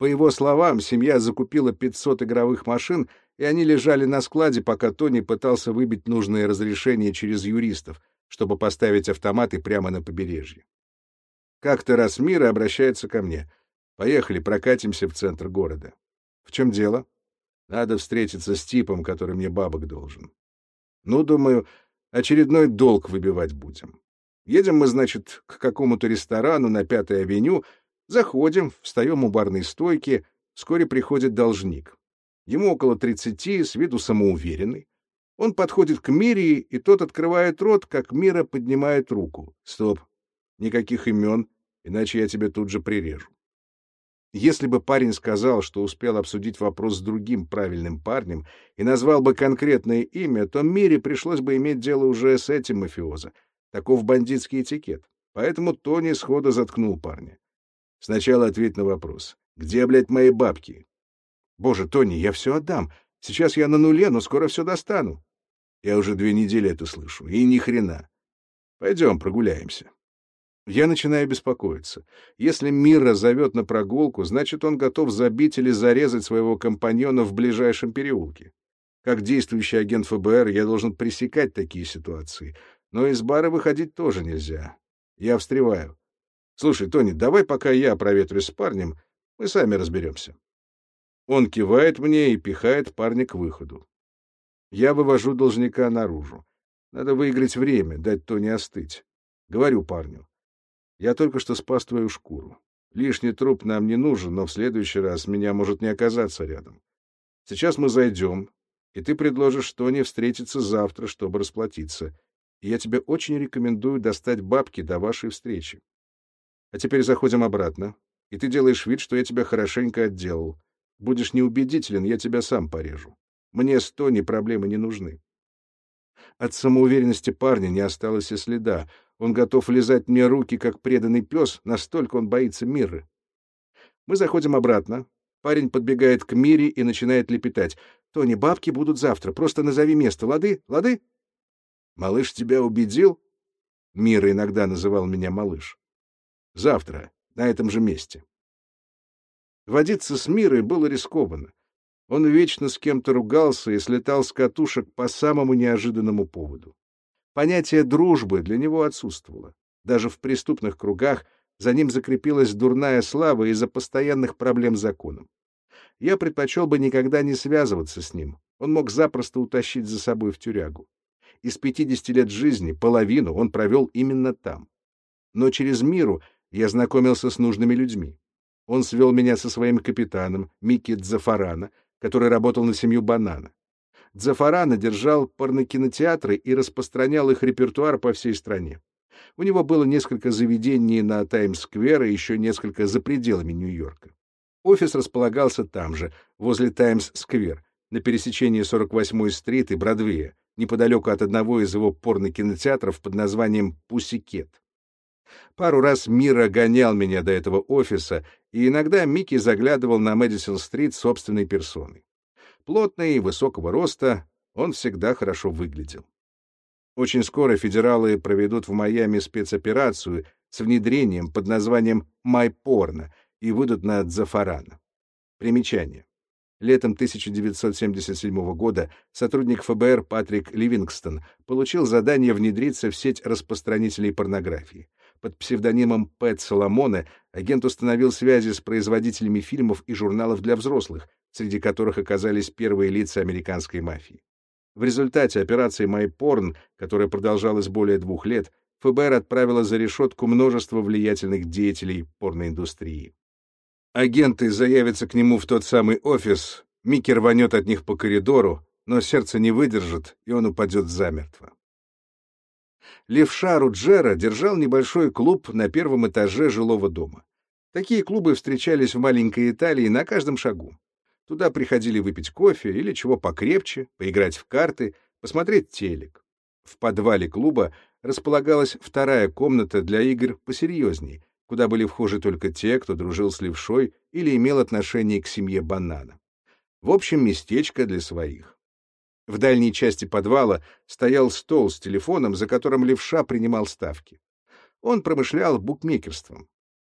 [SPEAKER 1] По его словам, семья закупила 500 игровых машин, и они лежали на складе, пока Тони пытался выбить нужное разрешение через юристов, чтобы поставить автоматы прямо на побережье. Как-то раз Мира обращается ко мне. «Поехали, прокатимся в центр города». «В чем дело?» «Надо встретиться с типом, который мне бабок должен». «Ну, думаю, Очередной долг выбивать будем. Едем мы, значит, к какому-то ресторану на Пятой авеню, заходим, встаем у барной стойки, вскоре приходит должник. Ему около тридцати, с виду самоуверенный. Он подходит к Мире, и тот открывает рот, как Мира поднимает руку. Стоп, никаких имен, иначе я тебя тут же прирежу. Если бы парень сказал, что успел обсудить вопрос с другим правильным парнем и назвал бы конкретное имя, то Мире пришлось бы иметь дело уже с этим мафиоза. Таков бандитский этикет. Поэтому Тони сходу заткнул парня. Сначала ответь на вопрос. Где, блядь, мои бабки? Боже, Тони, я все отдам. Сейчас я на нуле, но скоро все достану. Я уже две недели это слышу. И ни хрена. Пойдем прогуляемся. Я начинаю беспокоиться. Если Мира зовет на прогулку, значит, он готов забить или зарезать своего компаньона в ближайшем переулке. Как действующий агент ФБР я должен пресекать такие ситуации, но из бара выходить тоже нельзя. Я встреваю. Слушай, Тони, давай пока я проветрю с парнем, мы сами разберемся. Он кивает мне и пихает парня к выходу. Я вывожу должника наружу. Надо выиграть время, дать Тони остыть. Говорю парню. Я только что спас твою шкуру. Лишний труп нам не нужен, но в следующий раз меня может не оказаться рядом. Сейчас мы зайдем, и ты предложишь Тони встретиться завтра, чтобы расплатиться. И я тебе очень рекомендую достать бабки до вашей встречи. А теперь заходим обратно, и ты делаешь вид, что я тебя хорошенько отделал. Будешь неубедителен, я тебя сам порежу. Мне с Тони проблемы не нужны. От самоуверенности парня не осталось и следа. Он готов лизать мне руки, как преданный пес, настолько он боится Миры. Мы заходим обратно. Парень подбегает к Мире и начинает лепетать. «Тони, бабки будут завтра. Просто назови место. Лады? Лады?» «Малыш тебя убедил?» Мира иногда называл меня малыш. Завтра, на этом же месте. Водиться с Мирой было рискованно. Он вечно с кем-то ругался и слетал с катушек по самому неожиданному поводу. Понятие дружбы для него отсутствовало. Даже в преступных кругах за ним закрепилась дурная слава из-за постоянных проблем с законом. Я предпочел бы никогда не связываться с ним. Он мог запросто утащить за собой в тюрягу. Из 50 лет жизни половину он провел именно там. Но через миру я знакомился с нужными людьми. Он свел меня со своим капитаном, Микки Дзафарана, который работал на семью Банана. Дзафарана держал порнокинотеатры и распространял их репертуар по всей стране. У него было несколько заведений на Таймс-сквер и еще несколько за пределами Нью-Йорка. Офис располагался там же, возле Таймс-сквер, на пересечении 48-й стрит и Бродвея, неподалеку от одного из его порнокинотеатров под названием «Пусикет». Пару раз Мира гонял меня до этого офиса, и иногда Микки заглядывал на Мэдисон-стрит собственной персоной. Плотный высокого роста, он всегда хорошо выглядел. Очень скоро федералы проведут в Майами спецоперацию с внедрением под названием «Майпорно» и выйдут на Дзафарана. Примечание. Летом 1977 года сотрудник ФБР Патрик Ливингстон получил задание внедриться в сеть распространителей порнографии. Под псевдонимом Пэт Соломоне агент установил связи с производителями фильмов и журналов для взрослых, среди которых оказались первые лица американской мафии. В результате операции «Майпорн», которая продолжалась более двух лет, ФБР отправило за решетку множество влиятельных деятелей порноиндустрии. Агенты заявятся к нему в тот самый офис, Микки рванет от них по коридору, но сердце не выдержит, и он упадет замертво. Левша Руджера держал небольшой клуб на первом этаже жилого дома. Такие клубы встречались в маленькой Италии на каждом шагу. Туда приходили выпить кофе или чего покрепче, поиграть в карты, посмотреть телек. В подвале клуба располагалась вторая комната для игр посерьезней, куда были вхожи только те, кто дружил с левшой или имел отношение к семье Банана. В общем, местечко для своих. В дальней части подвала стоял стол с телефоном, за которым левша принимал ставки. Он промышлял букмекерством.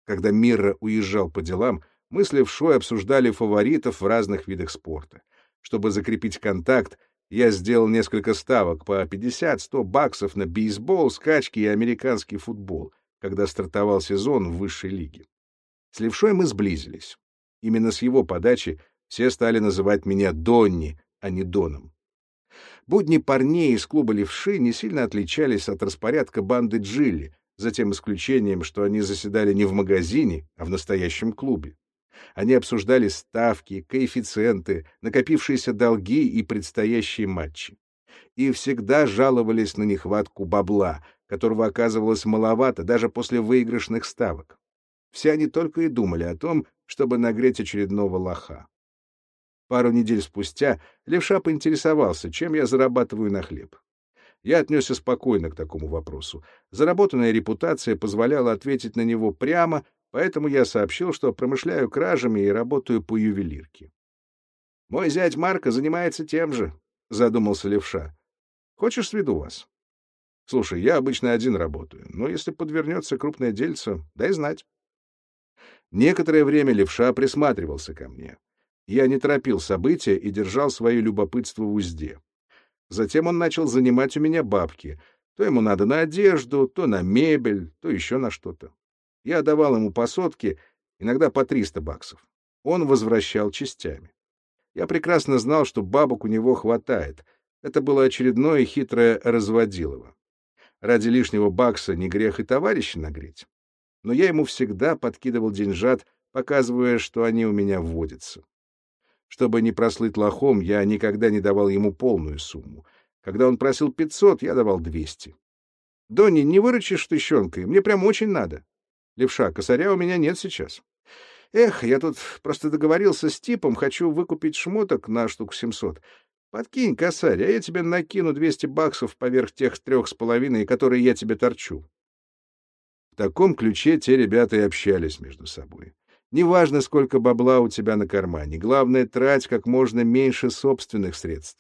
[SPEAKER 1] Когда Мирра уезжал по делам, мы с левшой обсуждали фаворитов в разных видах спорта. Чтобы закрепить контакт, я сделал несколько ставок по 50-100 баксов на бейсбол, скачки и американский футбол, когда стартовал сезон в высшей лиге. С левшой мы сблизились. Именно с его подачи все стали называть меня Донни, а не Доном. Будни парней из клуба левши не сильно отличались от распорядка банды Джилли, за тем исключением, что они заседали не в магазине, а в настоящем клубе. Они обсуждали ставки, коэффициенты, накопившиеся долги и предстоящие матчи. И всегда жаловались на нехватку бабла, которого оказывалось маловато даже после выигрышных ставок. Все они только и думали о том, чтобы нагреть очередного лоха. Пару недель спустя левша поинтересовался, чем я зарабатываю на хлеб. Я отнесся спокойно к такому вопросу. Заработанная репутация позволяла ответить на него прямо, поэтому я сообщил, что промышляю кражами и работаю по ювелирке. «Мой зять Марка занимается тем же», — задумался левша. «Хочешь, сведу вас?» Слушай, я обычно один работаю, но если подвернется крупное дельце, дай знать. Некоторое время левша присматривался ко мне. Я не торопил события и держал свое любопытство в узде. Затем он начал занимать у меня бабки. То ему надо на одежду, то на мебель, то еще на что-то. Я давал ему по сотке, иногда по 300 баксов. Он возвращал частями. Я прекрасно знал, что бабок у него хватает. Это было очередное хитрое разводилово. Ради лишнего бакса не грех и товарища нагреть. Но я ему всегда подкидывал деньжат, показывая, что они у меня вводятся. Чтобы не прослыть лохом, я никогда не давал ему полную сумму. Когда он просил 500, я давал 200. — Донни, не выручишь тыщенкой? Мне прям очень надо. — Левша, косаря у меня нет сейчас. Эх, я тут просто договорился с типом, хочу выкупить шмоток на штук 700. Подкинь, косарь, а я тебе накину 200 баксов поверх тех трех с половиной, которые я тебе торчу. В таком ключе те ребята и общались между собой. Неважно, сколько бабла у тебя на кармане, главное — трать как можно меньше собственных средств.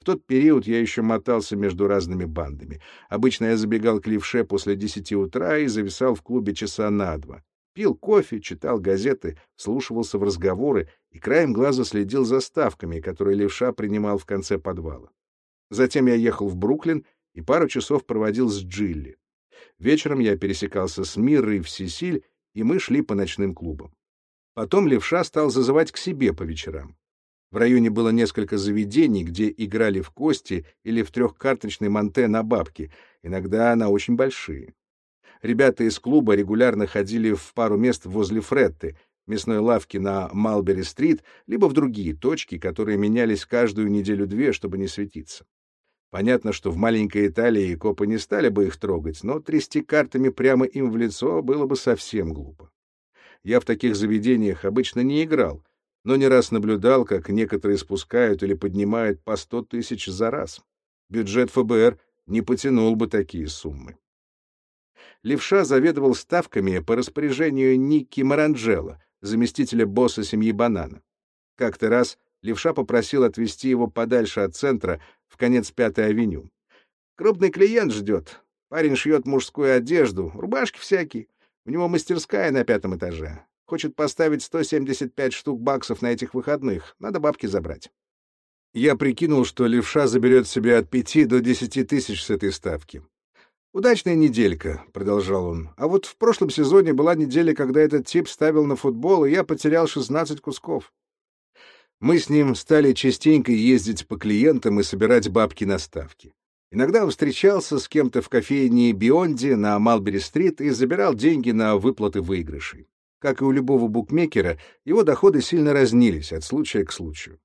[SPEAKER 1] В тот период я еще мотался между разными бандами. Обычно я забегал к левше после десяти утра и зависал в клубе часа на два. Пил кофе, читал газеты, слушался в разговоры и краем глаза следил за ставками, которые левша принимал в конце подвала. Затем я ехал в Бруклин и пару часов проводил с Джилли. Вечером я пересекался с Мирой в Сесиль, и мы шли по ночным клубам. Потом левша стал зазывать к себе по вечерам. В районе было несколько заведений, где играли в кости или в трехкарточной манте на бабки, иногда на очень большие. Ребята из клуба регулярно ходили в пару мест возле Фретты, мясной лавки на Малбери-стрит, либо в другие точки, которые менялись каждую неделю-две, чтобы не светиться. Понятно, что в маленькой Италии копы не стали бы их трогать, но трясти картами прямо им в лицо было бы совсем глупо. Я в таких заведениях обычно не играл, но не раз наблюдал, как некоторые спускают или поднимают по сто тысяч за раз. Бюджет ФБР не потянул бы такие суммы. Левша заведовал ставками по распоряжению Ники Маранджело, заместителя босса семьи Банана. Как-то раз Левша попросил отвезти его подальше от центра, в конец Пятой авеню. Крупный клиент ждет. Парень шьет мужскую одежду, рубашки всякие. У него мастерская на пятом этаже. Хочет поставить 175 штук баксов на этих выходных. Надо бабки забрать. Я прикинул, что левша заберет себе от пяти до десяти тысяч с этой ставки. «Удачная неделька», — продолжал он. «А вот в прошлом сезоне была неделя, когда этот тип ставил на футбол, и я потерял 16 кусков. Мы с ним стали частенько ездить по клиентам и собирать бабки на ставки. Иногда он встречался с кем-то в кофейне Бионди на Малбери-стрит и забирал деньги на выплаты выигрышей. Как и у любого букмекера, его доходы сильно разнились от случая к случаю.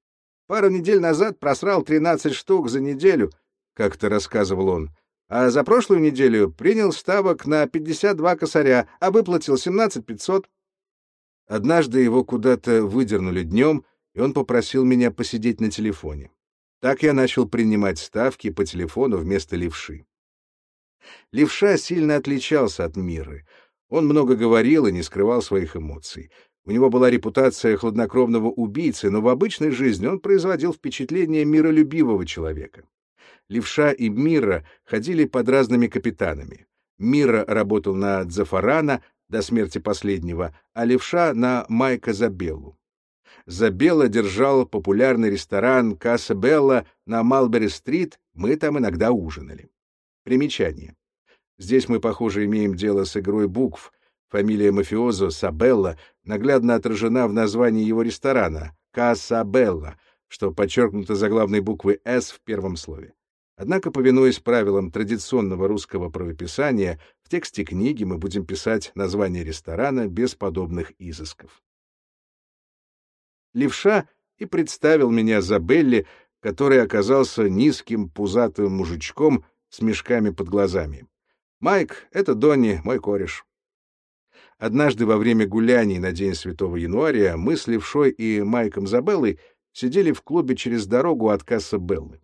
[SPEAKER 1] Пару недель назад просрал 13 штук за неделю, как-то рассказывал он, а за прошлую неделю принял ставок на 52 косаря, а выплатил 17 500. Однажды его куда-то выдернули днем, и он попросил меня посидеть на телефоне. Так я начал принимать ставки по телефону вместо левши. Левша сильно отличался от Миры — он много говорил и не скрывал своих эмоций. У него была репутация хладнокровного убийцы, но в обычной жизни он производил впечатление миролюбивого человека. Левша и Мира ходили под разными капитанами. Мира работал на Дзафарана до смерти последнего, а Левша — на Майка Забеллу. Забелла держал популярный ресторан «Касса Белла» на Малбери-стрит, мы там иногда ужинали. Примечание. Здесь мы, похоже, имеем дело с игрой букв. Фамилия мафиозо Сабелла наглядно отражена в названии его ресторана «Касабелла», что подчеркнуто заглавной буквой «С» в первом слове. Однако, повинуясь правилам традиционного русского правописания, в тексте книги мы будем писать название ресторана без подобных изысков. Левша и представил меня Забелли, который оказался низким пузатым мужичком с мешками под глазами. Майк — это Донни, мой кореш. Однажды во время гуляний на День Святого Януаря мы с Левшой и Майком Забеллой сидели в клубе через дорогу от касса Беллы.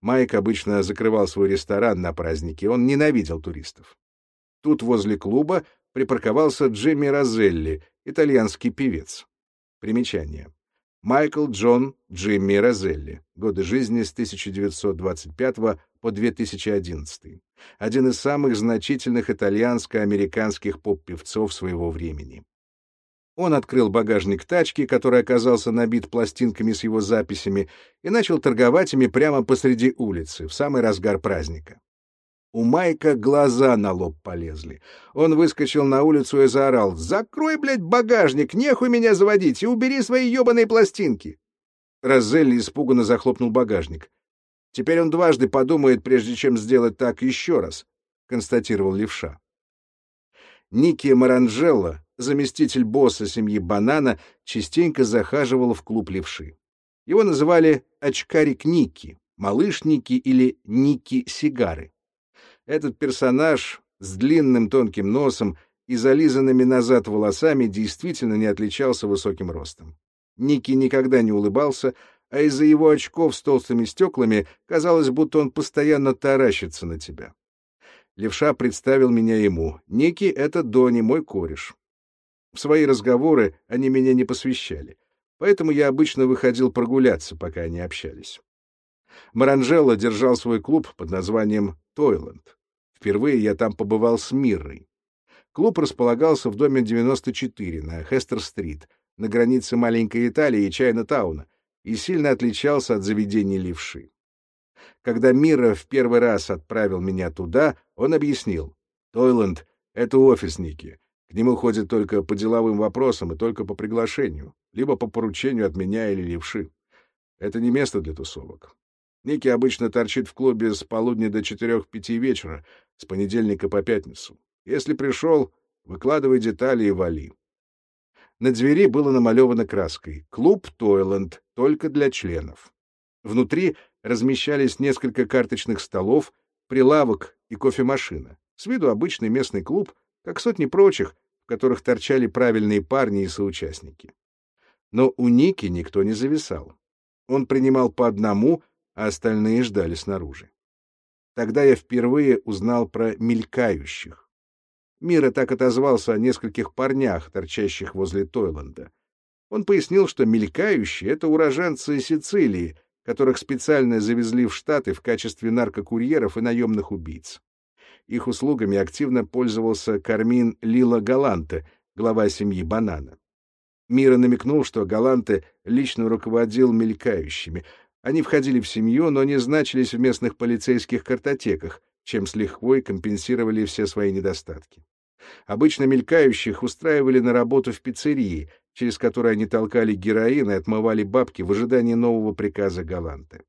[SPEAKER 1] Майк обычно закрывал свой ресторан на праздники, он ненавидел туристов. Тут возле клуба припарковался Джимми Розелли, итальянский певец. Примечание. Майкл Джон Джимми Розелли. Годы жизни с 1925 по 2011. Один из самых значительных итальянско-американских поп-певцов своего времени. Он открыл багажник тачки, который оказался набит пластинками с его записями, и начал торговать ими прямо посреди улицы, в самый разгар праздника. У Майка глаза на лоб полезли. Он выскочил на улицу и заорал. «Закрой, блядь, багажник! Нехуй меня заводить! И убери свои ебаные пластинки!» Розелли испуганно захлопнул багажник. «Теперь он дважды подумает, прежде чем сделать так еще раз», — констатировал левша. Ники Маранжелло, заместитель босса семьи Банана, частенько захаживал в клуб левши. Его называли «очкарик Ники», «малыш Ники» или «Ники Сигары». Этот персонаж с длинным тонким носом и зализанными назад волосами действительно не отличался высоким ростом. Ники никогда не улыбался, а из-за его очков с толстыми стеклами казалось, будто он постоянно таращится на тебя. Левша представил меня ему. Ники — это Дони, мой кореш. В свои разговоры они меня не посвящали, поэтому я обычно выходил прогуляться, пока они общались. Маранжелло держал свой клуб под названием «Тойленд». Впервые я там побывал с Миррой. Клуб располагался в доме 94 на Хестер-стрит, на границе маленькой Италии и Чайна-тауна, и сильно отличался от заведений левши. Когда Мира в первый раз отправил меня туда, он объяснил. «Тойланд — это офисники. К нему ходят только по деловым вопросам и только по приглашению, либо по поручению от меня или левши. Это не место для тусовок. Ники обычно торчит в клубе с полудня до четырех-пяти вечера, с понедельника по пятницу. Если пришел, выкладывай детали и вали. На двери было намалевано краской «Клуб Тойланд, только для членов». Внутри размещались несколько карточных столов, прилавок и кофемашина. С виду обычный местный клуб, как сотни прочих, в которых торчали правильные парни и соучастники. Но у Ники никто не зависал. Он принимал по одному, а остальные ждали снаружи. Тогда я впервые узнал про мелькающих. Мира так отозвался о нескольких парнях, торчащих возле Тойланда. Он пояснил, что мелькающие — это уроженцы Сицилии, которых специально завезли в Штаты в качестве наркокурьеров и наемных убийц. Их услугами активно пользовался Кармин Лила Галанте, глава семьи Банана. Мира намекнул, что Галанте лично руководил мелькающими. Они входили в семью, но не значились в местных полицейских картотеках, чем с лихвой компенсировали все свои недостатки. Обычно мелькающих устраивали на работу в пиццерии, через которые они толкали героин и отмывали бабки в ожидании нового приказа Галанты.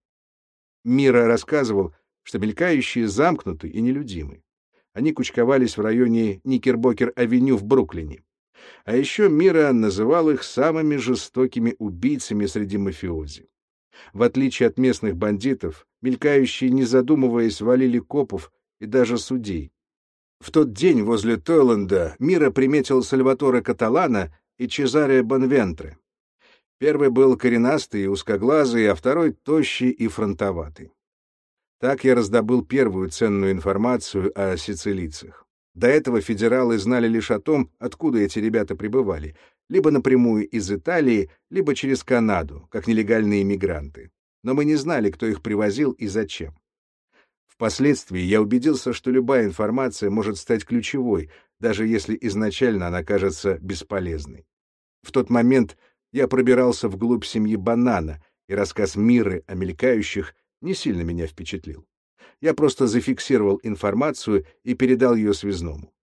[SPEAKER 1] Мира рассказывал, что мелькающие замкнуты и нелюдимы. Они кучковались в районе Никербокер-авеню в Бруклине. А еще Мира называл их самыми жестокими убийцами среди мафиози. В отличие от местных бандитов, мелькающие, не задумываясь, валили копов и даже судей. В тот день возле Тойленда Мира приметил Сальваторе Каталано и Чезаре Бонвентре. Первый был коренастый и узкоглазый, а второй — тощий и франтоватый. Так я раздобыл первую ценную информацию о сицилийцах. До этого федералы знали лишь о том, откуда эти ребята прибывали, либо напрямую из Италии, либо через Канаду, как нелегальные иммигранты. Но мы не знали, кто их привозил и зачем. Впоследствии я убедился, что любая информация может стать ключевой, даже если изначально она кажется бесполезной. В тот момент я пробирался вглубь семьи Банана, и рассказ Миры о мелькающих не сильно меня впечатлил. Я просто зафиксировал информацию и передал ее связному.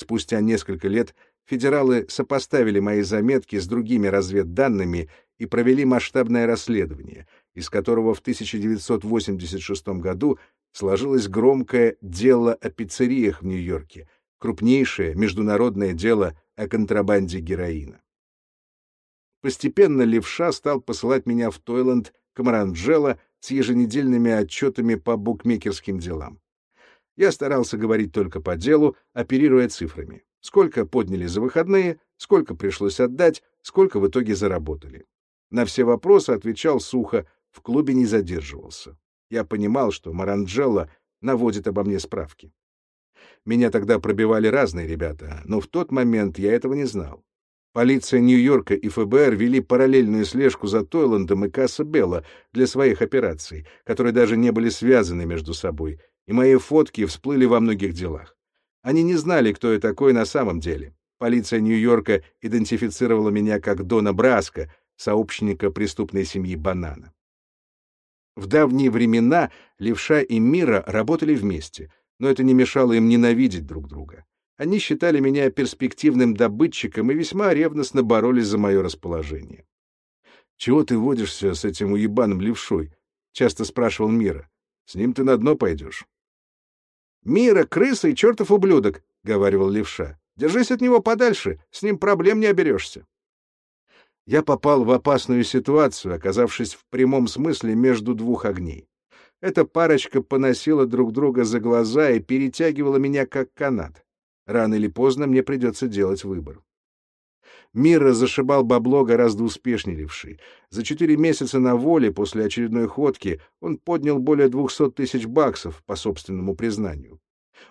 [SPEAKER 1] Спустя несколько лет федералы сопоставили мои заметки с другими разведданными и провели масштабное расследование, из которого в 1986 году сложилось громкое дело о пиццериях в Нью-Йорке, крупнейшее международное дело о контрабанде героина. Постепенно левша стал посылать меня в Тойланд к Маранджело с еженедельными отчетами по букмекерским делам. Я старался говорить только по делу, оперируя цифрами. Сколько подняли за выходные, сколько пришлось отдать, сколько в итоге заработали. На все вопросы отвечал сухо, в клубе не задерживался. Я понимал, что Маранджело наводит обо мне справки. Меня тогда пробивали разные ребята, но в тот момент я этого не знал. Полиция Нью-Йорка и ФБР вели параллельную слежку за Тойландом и Касса Белла для своих операций, которые даже не были связаны между собой, и мои фотки всплыли во многих делах. Они не знали, кто я такой на самом деле. Полиция Нью-Йорка идентифицировала меня как Дона Браско, сообщника преступной семьи Банана. В давние времена Левша и Мира работали вместе, но это не мешало им ненавидеть друг друга. Они считали меня перспективным добытчиком и весьма ревностно боролись за мое расположение. «Чего ты водишься с этим уебаным левшой?» — часто спрашивал Мира. «С ним ты на дно пойдешь». «Мира, крыса и чертов ублюдок», — говаривал левша. «Держись от него подальше, с ним проблем не оберешься». Я попал в опасную ситуацию, оказавшись в прямом смысле между двух огней. Эта парочка поносила друг друга за глаза и перетягивала меня как канат. Рано или поздно мне придется делать выбор. Мира зашибал бабло гораздо успешнее левши. За четыре месяца на воле после очередной ходки он поднял более двухсот тысяч баксов, по собственному признанию.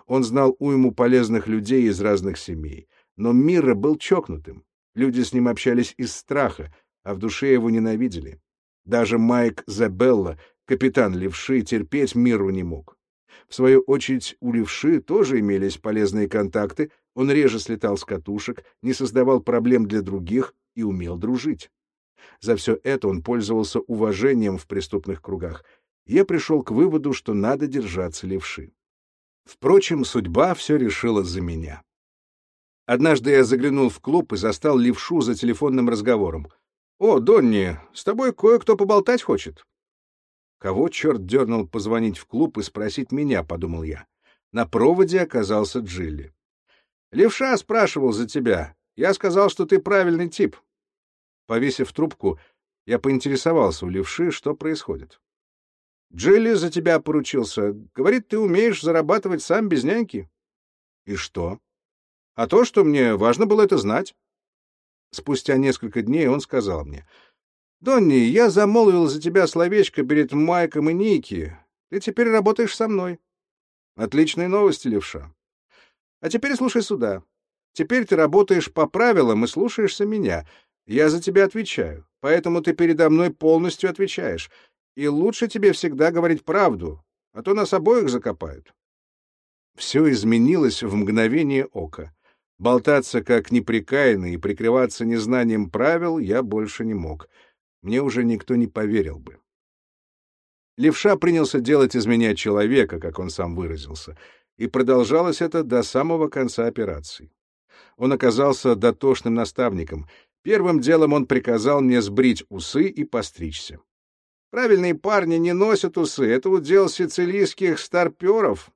[SPEAKER 1] Он знал уйму полезных людей из разных семей. Но Мира был чокнутым. Люди с ним общались из страха, а в душе его ненавидели. Даже Майк Забелла, Капитан Левши терпеть миру не мог. В свою очередь, у Левши тоже имелись полезные контакты, он реже слетал с катушек, не создавал проблем для других и умел дружить. За все это он пользовался уважением в преступных кругах. Я пришел к выводу, что надо держаться левши. Впрочем, судьба все решила за меня. Однажды я заглянул в клуб и застал левшу за телефонным разговором. «О, Донни, с тобой кое-кто поболтать хочет». Кого черт дернул позвонить в клуб и спросить меня, подумал я. На проводе оказался Джилли. «Левша спрашивал за тебя. Я сказал, что ты правильный тип». Повесив трубку, я поинтересовался у левши, что происходит. «Джилли за тебя поручился. Говорит, ты умеешь зарабатывать сам без няньки». «И что?» «А то, что мне важно было это знать». Спустя несколько дней он сказал мне — Донни, я замолвил за тебя словечко перед Майком и Ники. Ты теперь работаешь со мной. Отличные новости, левша. А теперь слушай сюда. Теперь ты работаешь по правилам и слушаешься меня. Я за тебя отвечаю, поэтому ты передо мной полностью отвечаешь. И лучше тебе всегда говорить правду, а то нас обоих закопают. Все изменилось в мгновение ока. Болтаться как неприкаянный и прикрываться незнанием правил я больше не мог — мне уже никто не поверил бы. Левша принялся делать из меня человека, как он сам выразился, и продолжалось это до самого конца операции. Он оказался дотошным наставником. Первым делом он приказал мне сбрить усы и постричься. Правильные парни не носят усы, это удел сицилийских старперов.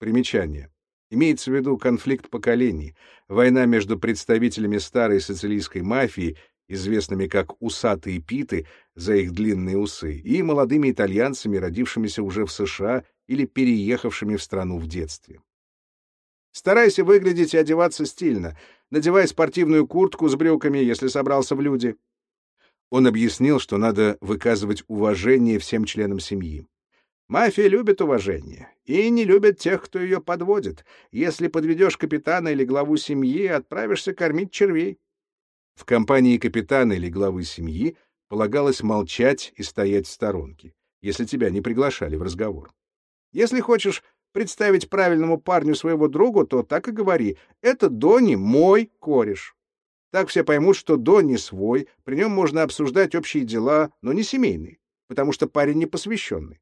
[SPEAKER 1] Примечание. Имеется в виду конфликт поколений, война между представителями старой сицилийской мафии известными как «усатые питы» за их длинные усы, и молодыми итальянцами, родившимися уже в США или переехавшими в страну в детстве. Старайся выглядеть и одеваться стильно. Надевай спортивную куртку с брюками, если собрался в люди. Он объяснил, что надо выказывать уважение всем членам семьи. Мафия любит уважение и не любит тех, кто ее подводит. Если подведешь капитана или главу семьи, отправишься кормить червей. В компании капитана или главы семьи полагалось молчать и стоять в сторонке, если тебя не приглашали в разговор. Если хочешь представить правильному парню своего другу, то так и говори. Это Донни мой кореш. Так все поймут, что Донни свой, при нем можно обсуждать общие дела, но не семейные, потому что парень не посвященный.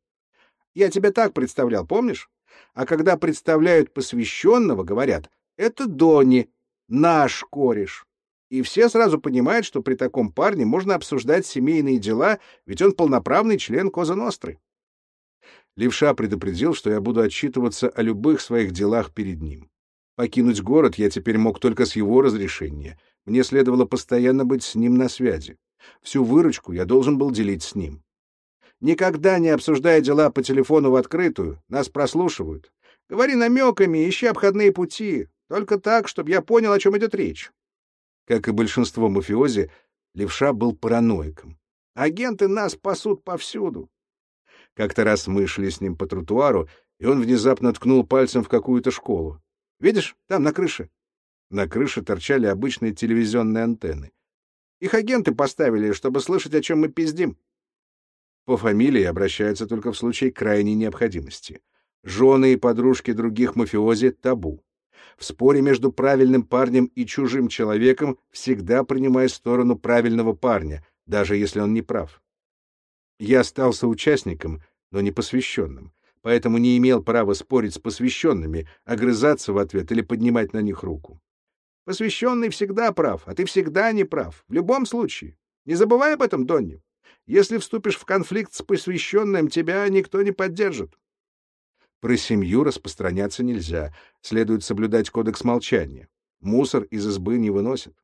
[SPEAKER 1] Я тебя так представлял, помнишь? А когда представляют посвященного, говорят, это Донни, наш кореш. И все сразу понимают, что при таком парне можно обсуждать семейные дела, ведь он полноправный член Коза Ностры. Левша предупредил, что я буду отчитываться о любых своих делах перед ним. Покинуть город я теперь мог только с его разрешения. Мне следовало постоянно быть с ним на связи. Всю выручку я должен был делить с ним. Никогда не обсуждая дела по телефону в открытую, нас прослушивают. Говори намеками, ищи обходные пути. Только так, чтобы я понял, о чем идет речь. Как и большинство мафиози, Левша был параноиком. Агенты нас пасут повсюду. Как-то раз мы шли с ним по тротуару, и он внезапно ткнул пальцем в какую-то школу. «Видишь, там, на крыше». На крыше торчали обычные телевизионные антенны. Их агенты поставили, чтобы слышать, о чем мы пиздим. По фамилии обращаются только в случае крайней необходимости. Жены и подружки других мафиози — табу. В споре между правильным парнем и чужим человеком всегда принимай сторону правильного парня, даже если он не прав. Я остался участником, но не посвященным, поэтому не имел права спорить с посвященными, огрызаться в ответ или поднимать на них руку. Посвященный всегда прав, а ты всегда не прав, в любом случае. Не забывай об этом, Донни. Если вступишь в конфликт с посвященным, тебя никто не поддержит. Про семью распространяться нельзя, следует соблюдать кодекс молчания. Мусор из избы не выносят.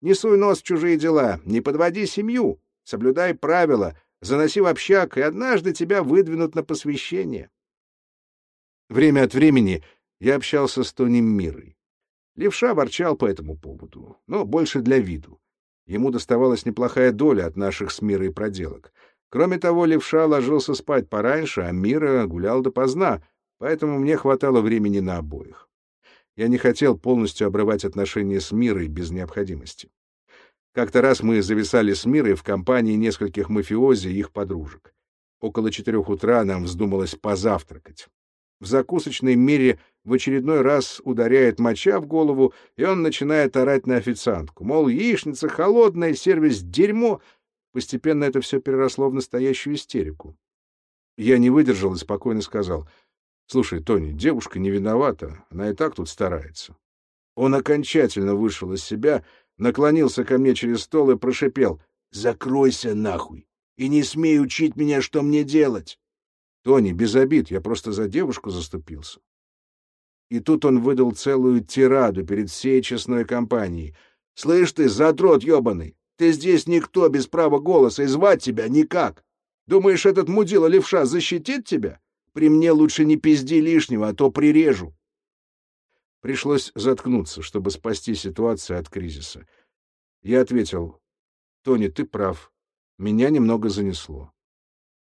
[SPEAKER 1] Не суй нос в чужие дела, не подводи семью, соблюдай правила, заноси в общак, и однажды тебя выдвинут на посвящение. Время от времени я общался с Тони Мирой. Левша ворчал по этому поводу, но больше для виду. Ему доставалась неплохая доля от наших с Мирой проделок — Кроме того, левша ложился спать пораньше, а Мира гулял допоздна, поэтому мне хватало времени на обоих. Я не хотел полностью обрывать отношения с Мирой без необходимости. Как-то раз мы зависали с Мирой в компании нескольких мафиози и их подружек. Около четырех утра нам вздумалось позавтракать. В закусочной мире в очередной раз ударяет моча в голову, и он начинает орать на официантку. Мол, яичница холодная, сервис — дерьмо. Постепенно это все переросло в настоящую истерику. Я не выдержал и спокойно сказал, «Слушай, Тони, девушка не виновата, она и так тут старается». Он окончательно вышел из себя, наклонился ко мне через стол и прошипел, «Закройся нахуй и не смей учить меня, что мне делать». Тони, без обид, я просто за девушку заступился. И тут он выдал целую тираду перед всей честной компанией. «Слышь ты, задрот ебаный, ты здесь никто без права голоса, и звать тебя никак. Думаешь, этот мудила левша защитит тебя? При мне лучше не пизди лишнего, а то прирежу». Пришлось заткнуться, чтобы спасти ситуацию от кризиса. Я ответил, «Тони, ты прав. Меня немного занесло.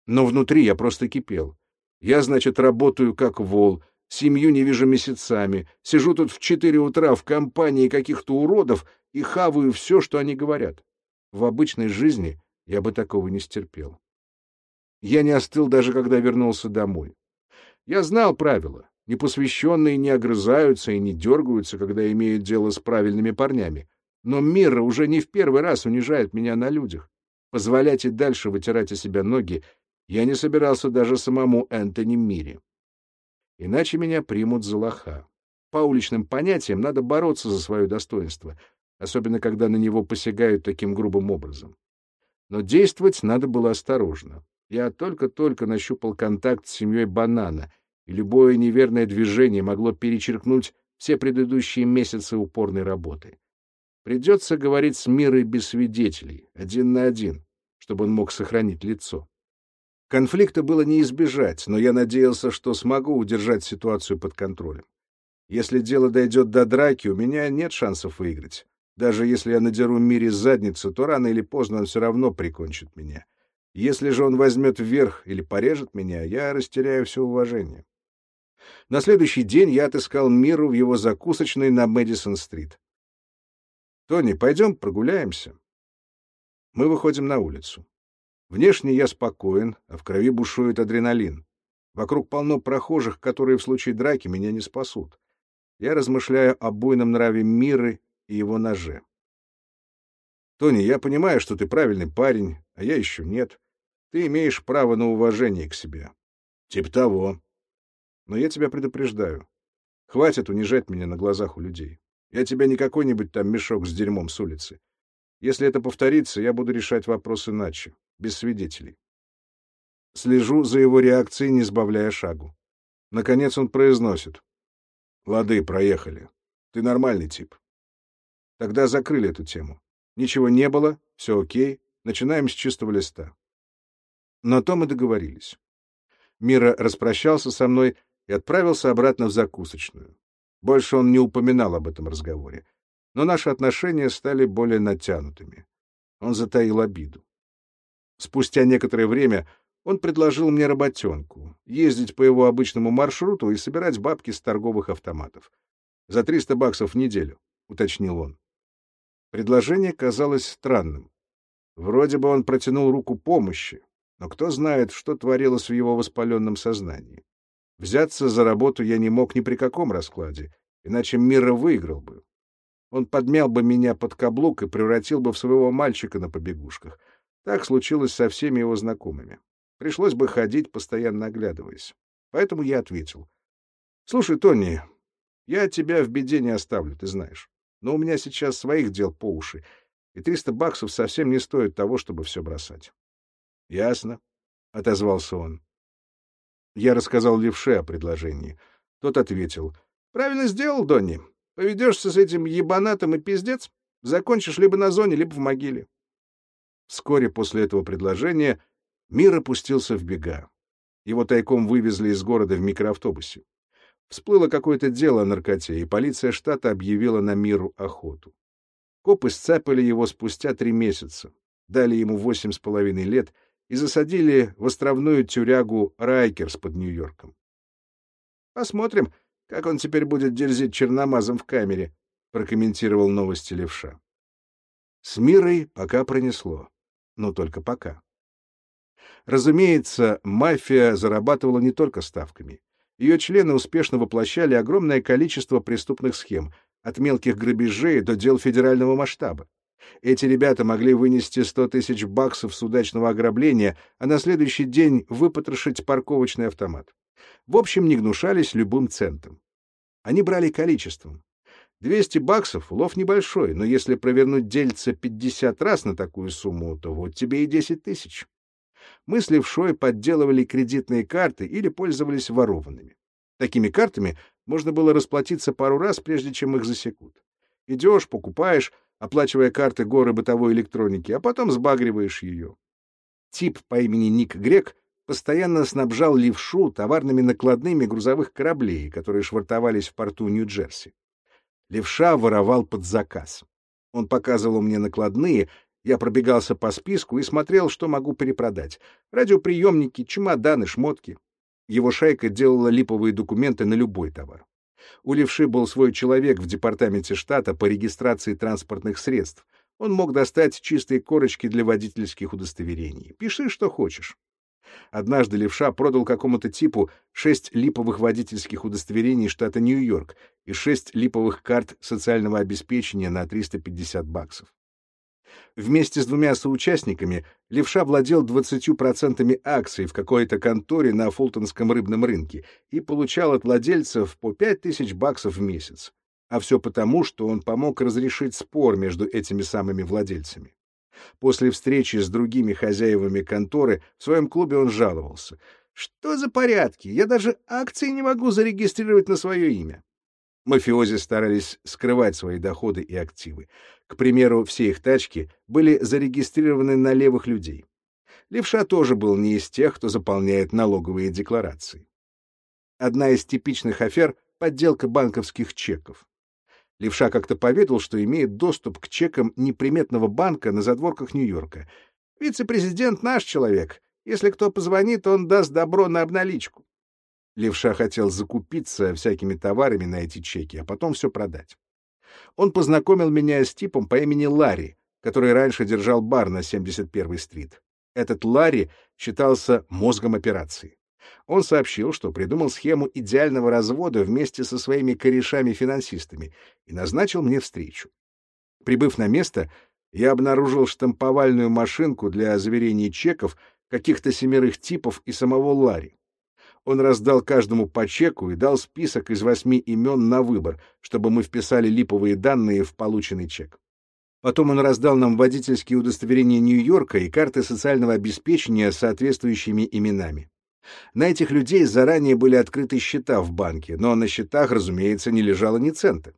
[SPEAKER 1] Но внутри я просто кипел. Я, значит, работаю как вол, семью не вижу месяцами, сижу тут в четыре утра в компании каких-то уродов и хаваю все, что они говорят. В обычной жизни я бы такого не стерпел. Я не остыл даже, когда вернулся домой. Я знал правила. Непосвященные не огрызаются и не дергаются, когда имеют дело с правильными парнями. Но Мира уже не в первый раз унижает меня на людях. Позволять и дальше вытирать о себя ноги я не собирался даже самому Энтони Мире. Иначе меня примут за лоха. По уличным понятиям надо бороться за свое достоинство, особенно когда на него посягают таким грубым образом. Но действовать надо было осторожно. Я только-только нащупал контакт с семьей Банана, и любое неверное движение могло перечеркнуть все предыдущие месяцы упорной работы. Придется говорить с Мирой без свидетелей, один на один, чтобы он мог сохранить лицо. Конфликта было не избежать, но я надеялся, что смогу удержать ситуацию под контролем. Если дело дойдет до драки, у меня нет шансов выиграть. Даже если я надеру Мире задницу, то рано или поздно он все равно прикончит меня. Если же он возьмет вверх или порежет меня, я растеряю все уважение. На следующий день я отыскал Миру в его закусочной на Мэдисон-стрит. «Тони, пойдем прогуляемся?» Мы выходим на улицу. Внешне я спокоен, а в крови бушует адреналин. Вокруг полно прохожих, которые в случае драки меня не спасут. Я размышляю о буйном нраве Миры и его ноже. Тони, я понимаю, что ты правильный парень, а я еще нет. Ты имеешь право на уважение к себе. Тип того. Но я тебя предупреждаю. Хватит унижать меня на глазах у людей. Я тебя не какой-нибудь там мешок с дерьмом с улицы. Если это повторится, я буду решать вопрос иначе без свидетелей. Слежу за его реакцией, не сбавляя шагу. Наконец он произносит. «Лады, проехали. Ты нормальный тип». Тогда закрыли эту тему. Ничего не было, все окей, начинаем с чистого листа. На то мы договорились. Мира распрощался со мной и отправился обратно в закусочную. Больше он не упоминал об этом разговоре. Но наши отношения стали более натянутыми. Он затаил обиду. Спустя некоторое время он предложил мне работенку — ездить по его обычному маршруту и собирать бабки с торговых автоматов. «За 300 баксов в неделю», — уточнил он. Предложение казалось странным. Вроде бы он протянул руку помощи, но кто знает, что творилось в его воспаленном сознании. Взяться за работу я не мог ни при каком раскладе, иначе Мира выиграл бы. Он подмял бы меня под каблук и превратил бы в своего мальчика на побегушках — так случилось со всеми его знакомыми. Пришлось бы ходить, постоянно оглядываясь. Поэтому я ответил. — Слушай, Тони, я тебя в беде не оставлю, ты знаешь. Но у меня сейчас своих дел по уши, и 300 баксов совсем не стоит того, чтобы все бросать. — Ясно, — отозвался он. Я рассказал левше о предложении. Тот ответил. — Правильно сделал, Донни. Поведешься с этим ебанатом и пиздец, закончишь либо на зоне, либо в могиле. Вскоре после этого предложения Мир опустился в бега. Его тайком вывезли из города в микроавтобусе. Всплыло какое-то дело о наркоте, и полиция штата объявила на Миру охоту. Копы сцапали его спустя три месяца, дали ему восемь с половиной лет и засадили в островную тюрягу Райкерс под Нью-Йорком. «Посмотрим, как он теперь будет дерзить черномазом в камере», — прокомментировал новости левша. С Мирой пока пронесло но только пока. Разумеется, мафия зарабатывала не только ставками. Ее члены успешно воплощали огромное количество преступных схем, от мелких грабежей до дел федерального масштаба. Эти ребята могли вынести 100 тысяч баксов с удачного ограбления, а на следующий день выпотрошить парковочный автомат. В общем, не гнушались любым центом. Они брали количеством. 200 баксов — улов небольшой, но если провернуть дельце 50 раз на такую сумму, то вот тебе и 10 тысяч. Мы с левшой подделывали кредитные карты или пользовались ворованными. Такими картами можно было расплатиться пару раз, прежде чем их засекут. Идешь, покупаешь, оплачивая карты горы бытовой электроники, а потом сбагриваешь ее. Тип по имени Ник Грек постоянно снабжал левшу товарными накладными грузовых кораблей, которые швартовались в порту Нью-Джерси. Левша воровал под заказ. Он показывал мне накладные, я пробегался по списку и смотрел, что могу перепродать. Радиоприемники, чемоданы, шмотки. Его шайка делала липовые документы на любой товар. У Левши был свой человек в департаменте штата по регистрации транспортных средств. Он мог достать чистые корочки для водительских удостоверений. Пиши, что хочешь. Однажды левша продал какому-то типу шесть липовых водительских удостоверений штата Нью-Йорк и шесть липовых карт социального обеспечения на 350 баксов. Вместе с двумя соучастниками левша владел 20% акций в какой-то конторе на Фултонском рыбном рынке и получал от владельцев по 5000 баксов в месяц. А все потому, что он помог разрешить спор между этими самыми владельцами. После встречи с другими хозяевами конторы в своем клубе он жаловался. «Что за порядки? Я даже акции не могу зарегистрировать на свое имя». Мафиози старались скрывать свои доходы и активы. К примеру, все их тачки были зарегистрированы на левых людей. Левша тоже был не из тех, кто заполняет налоговые декларации. Одна из типичных афер — подделка банковских чеков. Левша как-то поведал, что имеет доступ к чекам неприметного банка на задворках Нью-Йорка. «Вице-президент наш человек. Если кто позвонит, он даст добро на обналичку». Левша хотел закупиться всякими товарами на эти чеки, а потом все продать. Он познакомил меня с типом по имени Ларри, который раньше держал бар на 71-й стрит. Этот Ларри считался мозгом операции. Он сообщил, что придумал схему идеального развода вместе со своими корешами-финансистами и назначил мне встречу. Прибыв на место, я обнаружил штамповальную машинку для заверения чеков каких-то семерых типов и самого Ларри. Он раздал каждому по чеку и дал список из восьми имен на выбор, чтобы мы вписали липовые данные в полученный чек. Потом он раздал нам водительские удостоверения Нью-Йорка и карты социального обеспечения с соответствующими именами. На этих людей заранее были открыты счета в банке, но на счетах, разумеется, не лежало ни цента.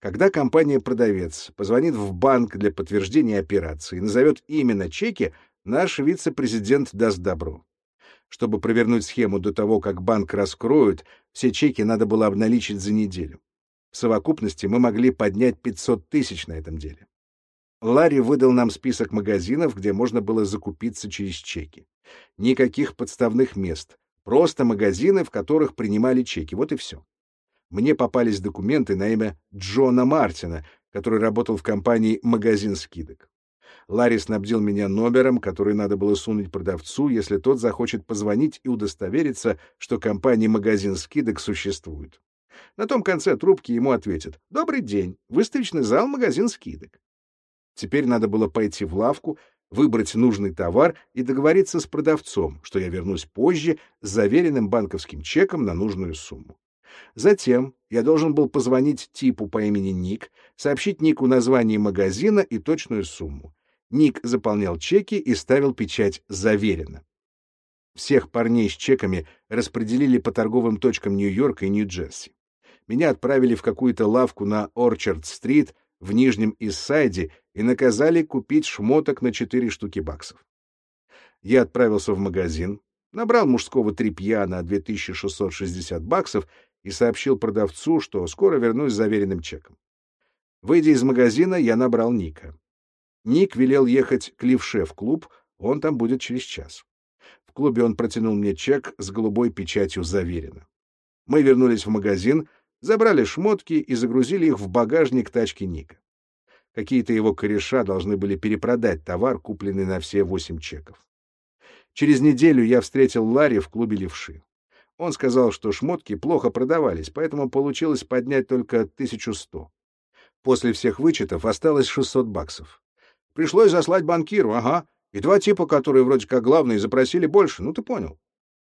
[SPEAKER 1] Когда компания-продавец позвонит в банк для подтверждения операции и назовет имя на чеке, наш вице-президент даст добро. Чтобы провернуть схему до того, как банк раскроют, все чеки надо было обналичить за неделю. В совокупности мы могли поднять 500 тысяч на этом деле. Ларри выдал нам список магазинов, где можно было закупиться через чеки. Никаких подставных мест, просто магазины, в которых принимали чеки. Вот и все. Мне попались документы на имя Джона Мартина, который работал в компании «Магазин скидок». Ларри снабдил меня номером, который надо было сунуть продавцу, если тот захочет позвонить и удостовериться, что компания «Магазин скидок» существует. На том конце трубки ему ответят «Добрый день, выставочный зал «Магазин скидок». Теперь надо было пойти в лавку, выбрать нужный товар и договориться с продавцом, что я вернусь позже с заверенным банковским чеком на нужную сумму. Затем я должен был позвонить типу по имени Ник, сообщить Нику название магазина и точную сумму. Ник заполнял чеки и ставил печать «Заверено». Всех парней с чеками распределили по торговым точкам Нью-Йорка и Нью-Джерси. Меня отправили в какую-то лавку на Орчард-стрит в Нижнем Иссайде и наказали купить шмоток на четыре штуки баксов. Я отправился в магазин, набрал мужского тряпья на 2660 баксов и сообщил продавцу, что скоро вернусь с заверенным чеком. Выйдя из магазина, я набрал Ника. Ник велел ехать к Ливше в клуб, он там будет через час. В клубе он протянул мне чек с голубой печатью «Заверено». Мы вернулись в магазин, забрали шмотки и загрузили их в багажник тачки Ника. Какие-то его кореша должны были перепродать товар, купленный на все восемь чеков. Через неделю я встретил Ларри в клубе левши. Он сказал, что шмотки плохо продавались, поэтому получилось поднять только 1100. После всех вычетов осталось 600 баксов. Пришлось заслать банкиру, ага. И два типа, которые вроде как главные, запросили больше, ну ты понял.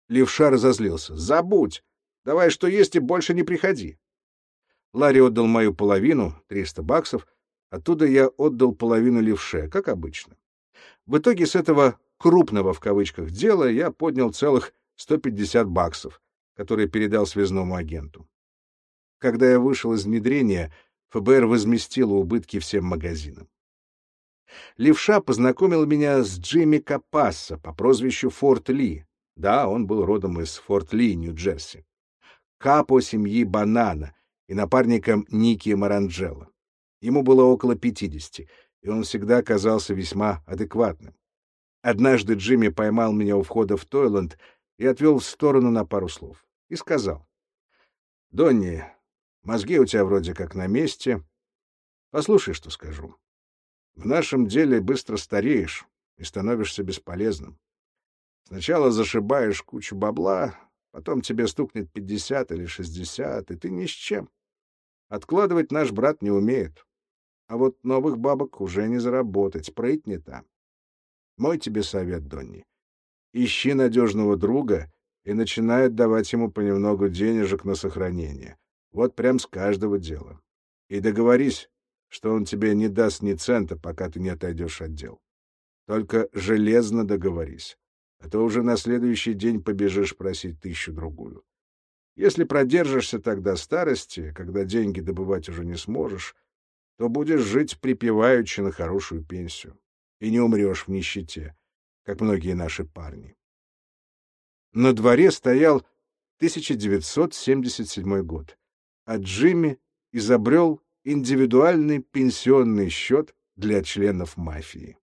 [SPEAKER 1] Левша разозлился. Забудь. Давай что есть и больше не приходи. Ларри отдал мою половину, 300 баксов. Оттуда я отдал половину левше, как обычно. В итоге с этого «крупного» в кавычках дела я поднял целых 150 баксов, которые передал связному агенту. Когда я вышел из внедрения, ФБР возместило убытки всем магазинам. Левша познакомил меня с Джимми Капасса по прозвищу Форт Ли. Да, он был родом из Форт Ли, Нью-Джерси. Капо семьи Банана и напарником Ники Маранджело. Ему было около пятидесяти, и он всегда казался весьма адекватным. Однажды Джимми поймал меня у входа в Тойланд и отвел в сторону на пару слов. И сказал, «Донни, мозги у тебя вроде как на месте. Послушай, что скажу. В нашем деле быстро стареешь и становишься бесполезным. Сначала зашибаешь кучу бабла, потом тебе стукнет пятьдесят или шестьдесят, и ты ни с чем. Откладывать наш брат не умеет. А вот новых бабок уже не заработать, прыть не там. Мой тебе совет, Донни. Ищи надежного друга и начинай давать ему понемногу денежек на сохранение. Вот прям с каждого дела. И договорись, что он тебе не даст ни цента, пока ты не отойдешь от дел. Только железно договорись, а то уже на следующий день побежишь просить тысячу-другую. Если продержишься тогда старости, когда деньги добывать уже не сможешь, то будешь жить припеваючи на хорошую пенсию и не умрешь в нищете, как многие наши парни. На дворе стоял 1977 год, а Джимми изобрел индивидуальный пенсионный счет для членов мафии.